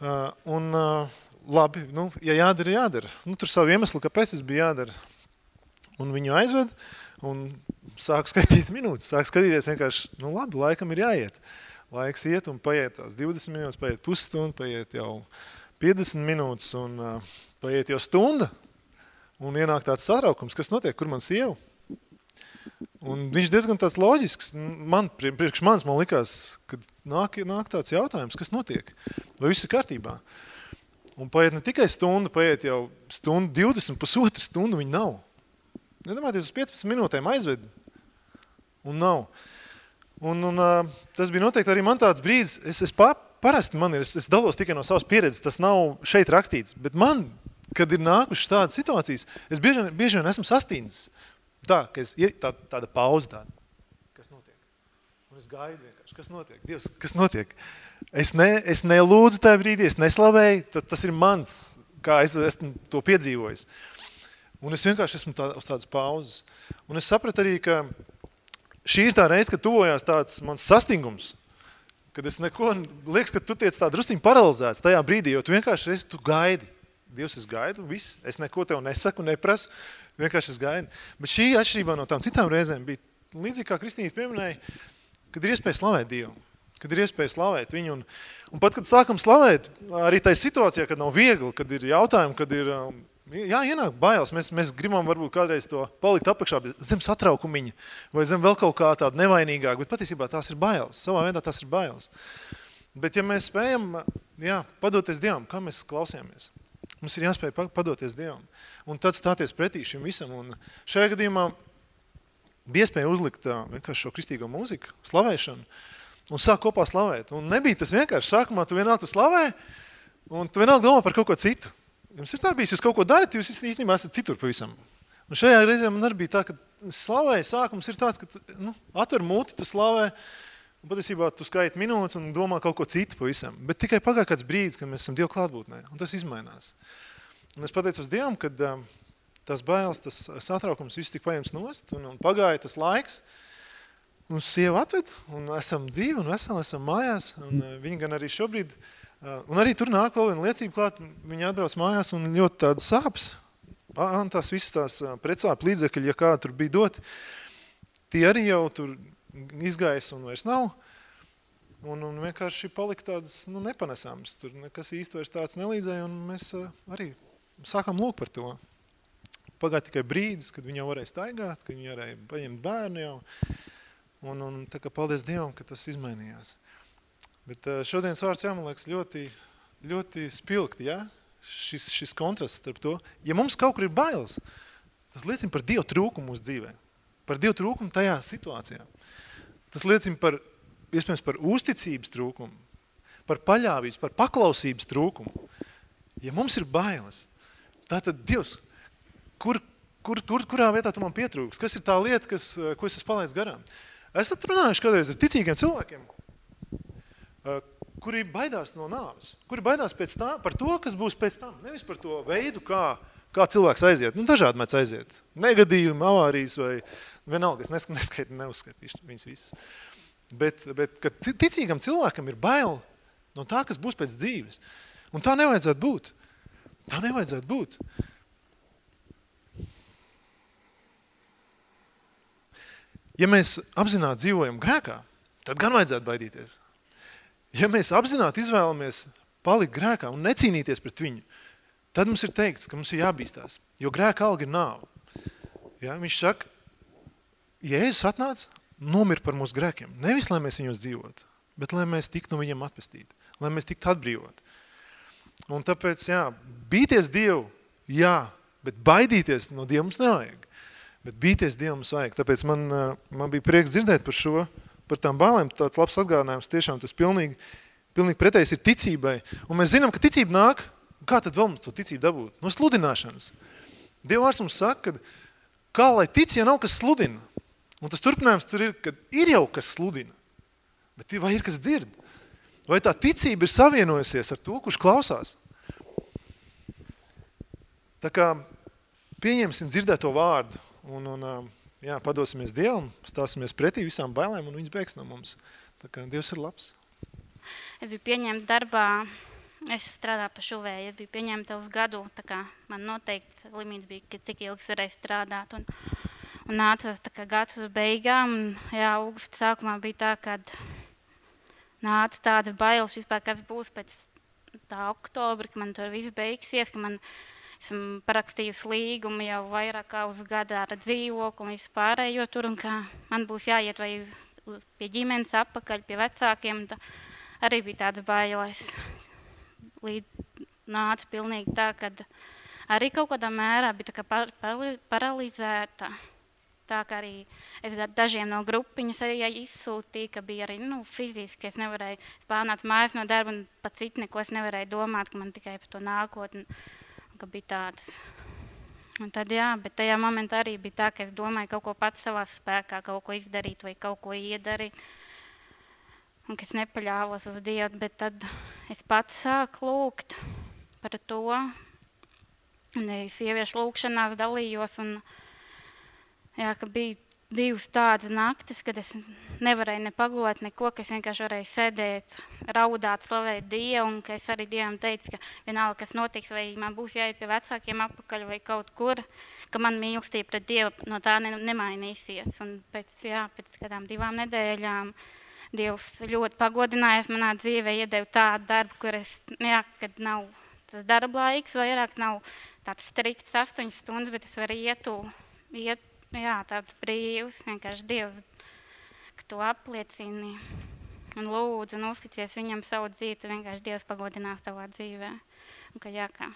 Uh, un uh, labi, nu, ja jādara, jādara. Nu, tur savu iemeslu, kāpēc tas bija jādara. Un viņu aizved un sāk skaitīt minūtes, sāk skatīties vienkārši, nu labi, laikam ir jāiet. Laiks iet un paiet tās 20 minūtes, paiet pusstundu, paiet jau 50 minūtes un uh, paiet jau stunda. Un ienāk tāds satraukums, kas notiek, kur man sieva? Un viņš diezgan tāds loģisks. Man, prie- priekš manis man likās, kad nāk, nāk tāds jautājums, kas notiek? Vai viss ir kārtībā? Un paiet ne tikai stundu, paiet jau stundu, 20, pusotru stundu viņa nav. Nedomājieties, uz 15 minūtēm aizved un nav. Un, un tas bija noteikti arī man tāds brīdis, es, es pa, parasti man ir, es, es dalos tikai no savas pieredzes, tas nav šeit rakstīts, bet man, kad ir nākušas tādas situācijas, es bieži, bieži vien esmu sastīnis. Tā, ka es, tāda, tāda pauze tāda. Kas notiek? Un es gaidu vienkārši, kas notiek? Dievs, kas notiek? Es, ne, es nelūdzu tajā brīdī, es neslavēju, tad tas ir mans, kā es esmu to piedzīvojis. Un es vienkārši esmu tā, uz tādas pauzes. Un es sapratu arī, ka šī ir tā reize, kad tuvojās tāds mans sastingums, kad es neko, liekas, ka tu tiec tā drusciņi paralizēts tajā brīdī, jo tu vienkārši esi, tu gaidi. Dievs, es gaidu, viss. Es neko tev nesaku, neprasu, vienkārši es gaidu. Bet šī atšķirībā no tām citām reizēm bija līdzīgi kā Kristīna pieminēja, kad ir iespēja slavēt Dievu, kad ir iespēja slavēt viņu. Un, un pat, kad sākam slavēt, arī tai situācijā, kad nav viegli, kad ir jautājumi, kad ir, um, jā, ienāk bailes, mēs, mēs gribam varbūt kādreiz to palikt apakšā zem satraukumiņa vai zem vēl kaut kā tāda nevainīgāka, bet patiesībā tās ir bailes, savā veidā tās ir bailes. Bet ja mēs spējam, jā, padoties Dievam, kā mēs klausījāmies, mums ir jāspēj pa- padoties Dievam un tad stāties pretī šim visam. Un šajā gadījumā bija iespēja uzlikt vienkārši šo kristīgo mūziku, slavēšanu, un sāk kopā slavēt. Un nebija tas vienkārši sākumā, tu vienalga tu slavē, un tu vienalga domā par kaut ko citu. Jums ir tā bijis, jūs kaut ko darat, jūs īstenībā esat citur pavisam. Un šajā reizē man arī bija tā, ka slavēja sākums ir tāds, ka tu, nu, atver muti, tu slavē, un patiesībā tu skaiti minūtes un domā kaut ko citu pavisam. Bet tikai pagāja kāds brīdis, kad mēs esam Dievu klātbūtnē, un tas izmainās. Un es pateicos Dievam, kad um, tas bailes, tas satraukums viss tika paņemts nost, un, un pagāja tas laiks, un sieva atved, un esam dzīvi, un veseli esam mājās, un uh, viņi gan arī šobrīd, uh, un arī tur nāk vēl viena liecība klāt, viņi atbrauc mājās, un ļoti tādas sāpes, tās visas tās ā, pretsāp līdzekļi, ja kā tur bija doti, tie arī jau tur izgais un vairs nav, un, un vienkārši palika tādas, nu, nepanesāmas, tur nekas īsti vairs tāds nelīdzēja, un mēs arī sākām lūk par to. Pagāja tikai brīdis, kad viņi jau varēja staigāt, kad viņi varēja paņemt bērnu jau, un, un tā kā paldies Dievam, ka tas izmainījās. Bet uh, šodienas vārds, jā, man liekas, ļoti, ļoti spilgti, jā? Šis, šis kontrasts starp to. Ja mums kaut kur ir bailes, tas liecina par Dievu trūkumu mūsu dzīvē. Par Dievu trūkumu tajā situācijā. Tas liecina par, iespējams, par uzticības trūkumu, par paļāvības, par paklausības trūkumu. Ja mums ir bailes, tātad Dievs, kur, kur, kur, kurā vietā tu man pietrūks? Kas ir tā lieta, kas, eh, ko es esmu palaidis garām? Esat runājuši kādreiz ar ticīgiem cilvēkiem, eh, kuri baidās no nāves, kuri baidās pēc tā, par to, kas būs pēc tam, nevis par to veidu, kā, kā cilvēks aiziet. Nu, dažādi mēdz aiziet. Negadījumi, avārijas vai vienalga, es nesk neskaitu, neuzskaitīšu viņas visas. Bet, bet kad ti- ticīgam cilvēkam ir bail no tā, kas būs pēc dzīves. Un tā nevajadzētu būt. Tā nevajadzētu būt. Ja mēs apzināti dzīvojam grēkā, tad gan vajadzētu baidīties. Ja mēs apzināti izvēlamies palikt grēkā un necīnīties pret viņu, tad mums ir teikts, ka mums ir jābīstās, jo grēka alga ir nāva. Ja, viņš saka, Jēzus atnāca, nomir par mūsu grēkiem. Nevis, lai mēs viņos dzīvotu, bet lai mēs tiktu no viņiem atpestīti, lai mēs tiktu atbrīvot. Un tāpēc, jā, bīties Dievu, jā, bet baidīties no Dieva mums nevajag. Bet bīties Dievu mums vajag. Tāpēc man, ā, man bija prieks dzirdēt par šo, par tām bālēm, tāds labs atgādinājums, tiešām tas pilnīgi, pilnīgi pretējs ir ticībai. Un mēs zinām, ka ticība nāk, kā tad vēl mums to ticību dabūt? No sludināšanas. Dieva vārds mums saka, ka kā lai tic, ja nav kas sludina? Un tas turpinājums tur ir, ka ir jau kas sludina, bet vai ir kas dzird? Vai tā ticība ir savienojusies ar to, kurš klausās? Tā kā pieņemsim dzirdēto vārdu un, un ā, jā, padosimies Dievam, stāsimies pretī visām bailēm un viņas beigs no mums. Tā kā Dievs ir labs. Es biju pieņemta darbā, es strādāju par šuvēju, es biju pieņemta uz gadu, tā kā man noteikti limits bija, cik ilgs varēja strādāt. Un, un nācās tā kā gads uz beigām, un jā, augusta sākumā bija tā, kad nāca tāda bailes vispār, kas būs pēc tā oktobra, ka man tur viss beigsies, ka man esmu parakstījusi līgumu jau vairāk kā uz gadu ar dzīvokli un visu pārējo tur, un ka man būs jāiet vai pie ģimenes apakaļ, pie vecākiem, tā arī bija tāds bailes. Līdz nāca pilnīgi tā, kad arī kaut kādā mērā bija kā par, pali- paralizēta. Tā kā arī es da- dažiem no grupiņas izsūtīju, ka bija arī nu, fiziski. Es nevarēju pārnākt mājās no darba, un pat citu neko es nevarēju domāt, ka man tikai par to nākotni ka bija tāds. Un tad, jā, bet tajā momentā arī bija tā, ka es domāju, kaut ko pats savā spēkā, kaut ko izdarīt vai kaut ko iedarīt. Un ka es nepaļāvos uz Dievu, bet tad es pats sāku lūgt par to. Un arī sieviešu lūkšanās dalījos. Un, jā, ka bija divas tādas naktis, kad es nevarēju ne pagulēt neko, ka es vienkārši varēju sēdēt, raudāt, slavēt Dievu. Un ka es arī Dievam teicu, ka vienalga, kas notiks, vai man būs jāiet pie vecākiem apakaļ vai kaut kur, ka man mīlestība pret Dievu no tā ne, nemainīsies. Un pēc, jā, pēc kādām divām nedēļām Dievs ļoti pagodinājās manā dzīvē, iedeva tādu darbu, kur es, jā, kad nav tas darba laiks, vairāk nav tāds strikts astoņas stundas, bet es varu iet, u- iet jā, tāds brīvs, vienkārši Dievs, ka tu apliecini un lūdzu un uzticies viņam savu dzīvi, tad vienkārši Dievs pagodinās tavā dzīvē. Un ka jā, kā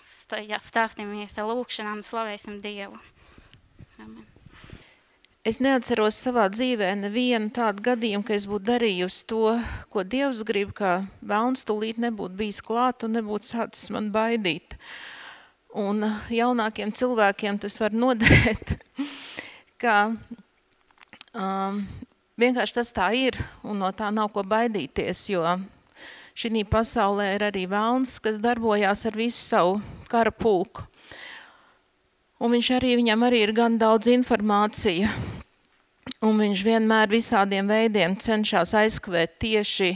stāstīmies ar lūkšanām, slavēsim Dievu. Amen. Es neatceros savā dzīvē nevienu tādu gadījumu, ka es būtu darījusi to, ko Dievs grib, ka vēlns tūlīt nebūtu bijis klāt un nebūtu sācis man baidīt. Un jaunākiem cilvēkiem tas var noderēt, ka um, vienkārši tas tā ir un no tā nav ko baidīties, jo šī pasaulē ir arī vēlns, kas darbojās ar visu savu kara pulku. Un viņš arī, viņam arī ir gan daudz informācija, un viņš vienmēr visādiem veidiem cenšas aizskavēt tieši,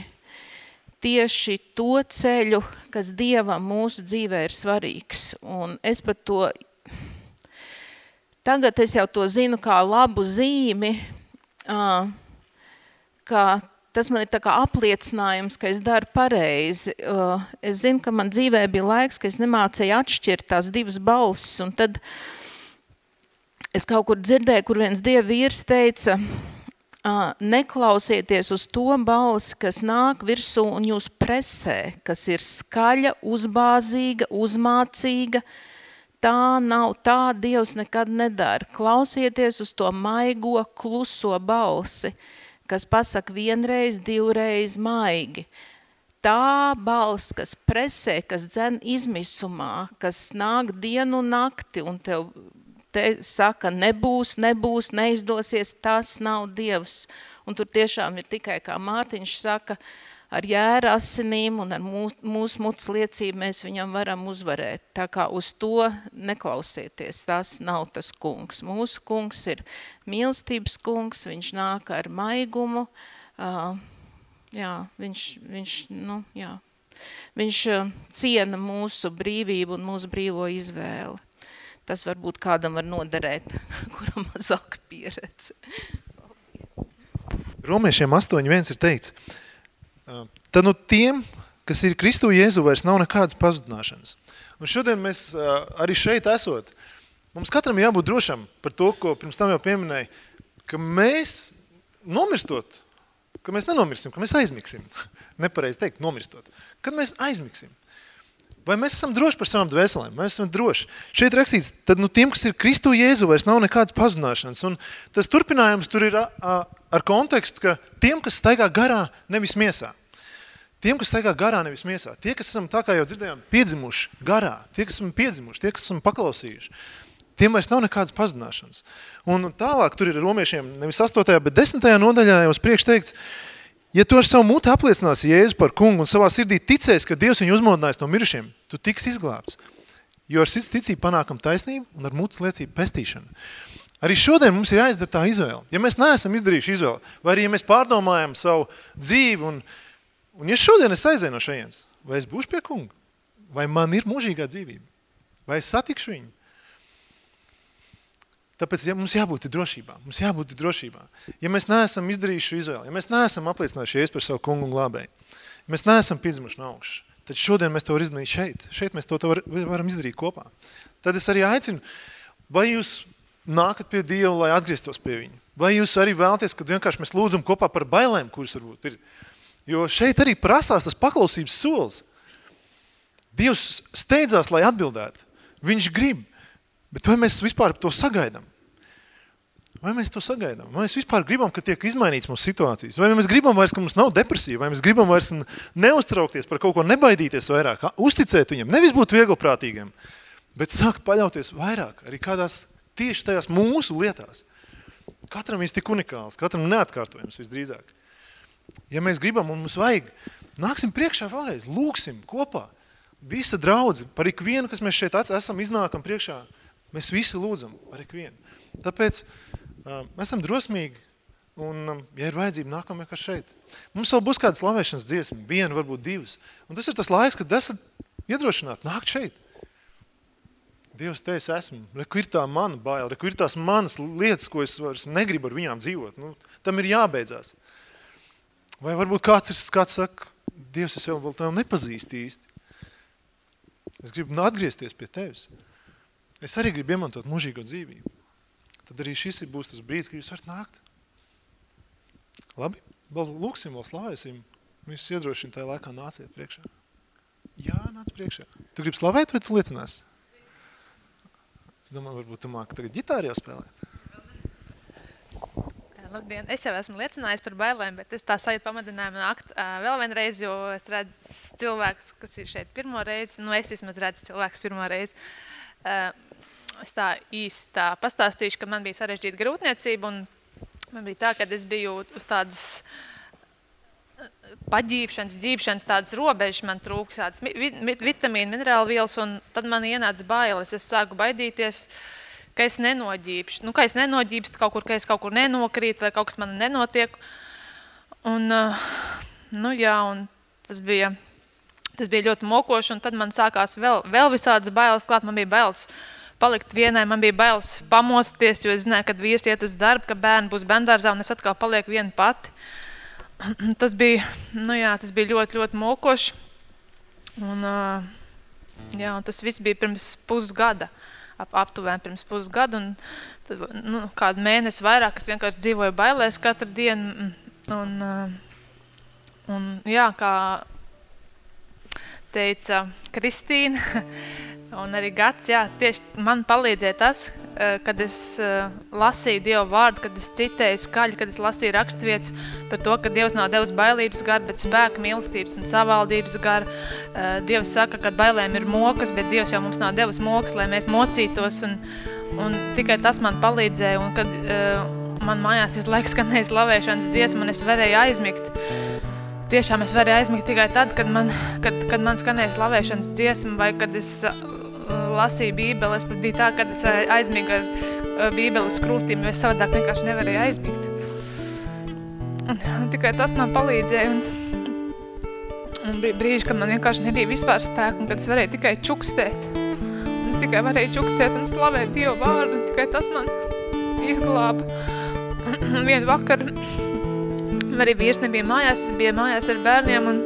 tieši to ceļu, kas Dievam mūsu dzīvē ir svarīgs. Un es pat to, tagad es jau to zinu kā labu zīmi, ka tas man ir tā kā apliecinājums, ka es daru pareizi. Es zinu, ka man dzīvē bija laiks, ka es nemācēju atšķirt tās divas balsis, un tad es kaut kur dzirdēju, kur viens dieva vīrs teica, neklausieties uz to balsi, kas nāk virsū un jūs presē, kas ir skaļa, uzbāzīga, uzmācīga. Tā nav, tā Dievs nekad nedara. Klausieties uz to maigo, kluso balsi, kas pasaka vienreiz, divreiz maigi. Tā balss, kas presē, kas dzen izmisumā, kas nāk dienu un nakti un tev te saka, nebūs, nebūs, neizdosies, tas nav Dievs. Un tur tiešām ir tikai, kā Mārtiņš saka, ar jēra asinīm un ar mūs, mūsu mutes liecību mēs viņam varam uzvarēt. Tā kā uz to neklausieties, tas nav tas kungs. Mūsu kungs ir mīlestības kungs, viņš nāk ar maigumu, uh, jā, viņš, viņš, nu, jā, viņš uh, ciena mūsu brīvību un mūsu brīvo izvēli. Tas varbūt kādam var noderēt, kuram mazāk pieredze. Romiešiem 8.1 ir teikts, uh, tad nu tiem, kas ir Kristu Jēzu, vairs nav nekādas pazudināšanas. Un šodien mēs arī šeit esot, mums katram jābūt drošam par to, ko pirms tam jau pieminēja, ka mēs nomirstot, ka mēs nenomirsim, ka mēs aizmiksim. Nepareizi teikt, nomirstot. Kad mēs aizmiksim. Vai mēs esam droši par savām dvēselēm? Mēs esam droši? Šeit rakstīts, tad nu tiem, kas ir Kristu Jēzu, vairs nav nekādas pazudināšanas. Un tas turpinājums tur ir a, a, ar kontekstu, ka tiem, kas staigā garā, nevis miesā. Tiem, kas staigā garā, nevis miesā. Tie, kas esam, tā kā jau dzirdējām, piedzimuši garā. Tie, kas esam piedzimuši, tie, kas esam paklausījuši. Tiem vairs nav nekādas pazudināšanas. Un tālāk tur ir romiešiem nevis 8. bet 10. nodaļā jau uz priekš teikts, Ja tu ar savu muti apliecināsi Jēzu par kungu un savā sirdī ticēsi, ka Dievs viņu uzmodinājis no mirušiem, tu tiks izglābts. Jo ar sirds ticību panākam taisnību un ar mutas liecību pestīšanu. Arī šodien mums ir jāizdara tā izvēle. Ja mēs neesam izdarījuši izvēli, vai arī ja mēs pārdomājam savu dzīvi, un, un ja šodien es aizēju no šajienes, vai es būšu pie kunga, vai man ir mūžīgā dzīvība, vai es satikšu viņu, Tāpēc ja, mums jābūt drošībā. Mums jābūt drošībā. Ja mēs neesam izdarījuši izvēli, ja mēs neesam apliecinājuši ies par savu kungu un glābēju, ja mēs neesam piedzimuši no augšas, tad šodien mēs to varam izdarīt šeit. Šeit mēs to, to var, varam izdarīt kopā. Tad es arī aicinu, vai jūs nākat pie Dieva, lai atgrieztos pie viņa? Vai jūs arī vēlaties, kad vienkārši mēs lūdzam kopā par bailēm, kuras varbūt ir? Jo šeit arī prasās tas paklausības solis. Dievs steidzās, lai atbildētu. Viņš grib. Bet vai mēs vispār to sagaidām? Vai mēs to sagaidām? Vai mēs vispār gribam, ka tiek izmainīts mūsu situācijas? Vai mēs gribam vairs, ka mums nav depresija? Vai mēs gribam vairs neuztraukties par kaut ko, nebaidīties vairāk, uzticēt viņam, nevis būt vieglprātīgiem, bet sākt paļauties vairāk arī kādās tieši tajās mūsu lietās. Katram ir tik unikāls, katram neatkārtojams visdrīzāk. Ja mēs gribam un mums vajag, nāksim priekšā vēlreiz, lūksim kopā. Visa draudze, par ikvienu, kas mēs šeit esam, iznākam priekšā, mēs visi lūdzam par ikvienu. Tāpēc uh, esam drosmīgi un, um, ja ir vajadzība, nākam vienkārši šeit. Mums vēl būs kāda slavēšanas dziesma, viena, varbūt divas. Un tas ir tas laiks, kad esat iedrošināti nākt šeit. Dievs, te es esmu. Reku ir tā mana baila, reku ir tās manas lietas, ko es vairs negribu ar viņām dzīvot. Nu, tam ir jābeidzās. Vai varbūt kāds, ir, kāds saka, Dievs, es jau vēl tev nepazīstu īsti. Es gribu atgriezties pie tevis. Es arī gribu iemantot mūžīgo dzīvību tad arī šis būs tas brīdis, kad jūs varat nākt. Labi, vēl lūksim, vēl slavēsim. Visus iedrošina tajā laikā nāciet priekšā. Jā, nāc priekšā. Tu gribi slavēt vai tu liecinās? Es domāju, varbūt tu māki tagad ģitāri jau spēlēt. Labdien, es jau esmu liecinājis par bailēm, bet es tā sajūtu pamudinājumu nākt uh, vēl vienreiz, jo es redzu cilvēks, kas ir šeit pirmo reizi, nu es vismaz redzu cilvēks pirmo reizi. Uh, es tā īsti tā pastāstīšu, ka man bija sarežģīta grūtniecība un man bija tā, ka es biju uz tādas paģīpšanas, ģīpšanas tādas robežas, man trūks tādas vitamīnu, minerālu vielas, un tad man ienāca bailes. Es sāku baidīties, ka es nenoģīpšu, nu, ka es nenoģīpstu kaut kur, ka es kaut kur nenokrītu, vai kaut kas man nenotiek. Un, eh, nu jā, un tas bija, tas bija ļoti mokoši, un tad man sākās vēl, vēl visādas bailes klāt, man bija bailes palikt vienai. Man bija bailes pamosties, jo es zināju, ka vīrs iet uz darbu, ka bērni būs bendārzā un es atkal palieku viena pati. Tas bija, nu jā, tas bija ļoti, ļoti mokoši. Un, jā, un tas viss bija pirms pusgada. Ap, aptuveni pirms pusgadu, un tad, nu, kādu mēnesi vairāk es vienkārši dzīvoju bailēs katru dienu, un, un, uh, un jā, kā teica Kristīna, un arī Gats, jā, tieši man palīdzēja tas, kad es lasīju Dievu vārdu, kad es citēju skaļi, kad es lasīju rakstvietas par to, ka Dievs nav devis bailības garu, bet spēka, mīlestības un savaldības garu. Dievs saka, ka bailēm ir mokas, bet Dievs jau mums nav devis mokas, lai mēs mocītos, un, un tikai tas man palīdzēja, un kad man mājās visu laiku skanēja slavēšanas dziesma, un es varēju aizmigt, tiešām es varēju aizmigt tikai tad, kad man, kad, kad man skanēja slavēšanas dziesma, vai kad es lasīju bībeli, es pat bija tā, kad es aizmigu ar bībeli uz krūtīm, jo es savādāk vienkārši nevarēju aizmigt. Un, tikai tas man palīdzēja, un, un bija brīži, kad man vienkārši nebija vispār spēka, un kad es varēju tikai čukstēt. Un es tikai varēju čukstēt un slavēt Dievu vārdu, un tikai tas man izglāba. Vienu vakaru arī vīrs nebija mājās, es biju mājās ar bērniem, un,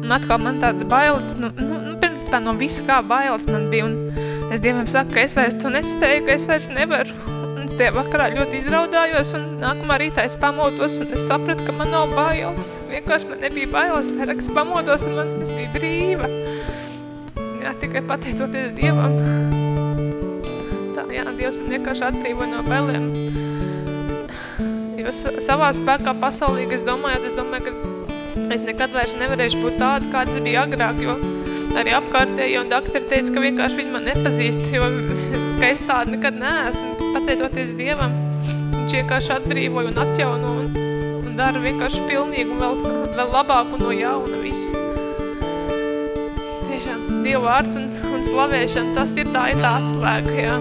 un atkal man tāds bailes, nu, nu, nu principā no visu kā bailes man bija, un es Dievam saku, ka es vairs to nespēju, ka es vairs nevaru, un es tie vakarā ļoti izraudājos, un nākamā rītā es pamotos, un es sapratu, ka man nav bailes, vienkārši man nebija bailes, vairāk es pamotos, un man es biju brīva, jā, tikai pateicoties Dievam, tā, jā, Dievs man vienkārši atbrīvo no bailēm, savā spēkā pasaulīgi es domāju, es domāju, ka es nekad vairs nevarēšu būt tāda, kāda es biju agrāk, jo arī apkārtēji un doktori teica, ka vienkārši viņi man nepazīst, jo ka es tāda nekad neesmu, pateicoties Dievam. Viņš vienkārši atbrīvoja un atjauno un, un dara vienkārši pilnīgu un vēl, vēl labāku no jauna visu. Tiešām, Dieva vārds un, un slavēšana, tas ir tā, ir tā atslēga, jā.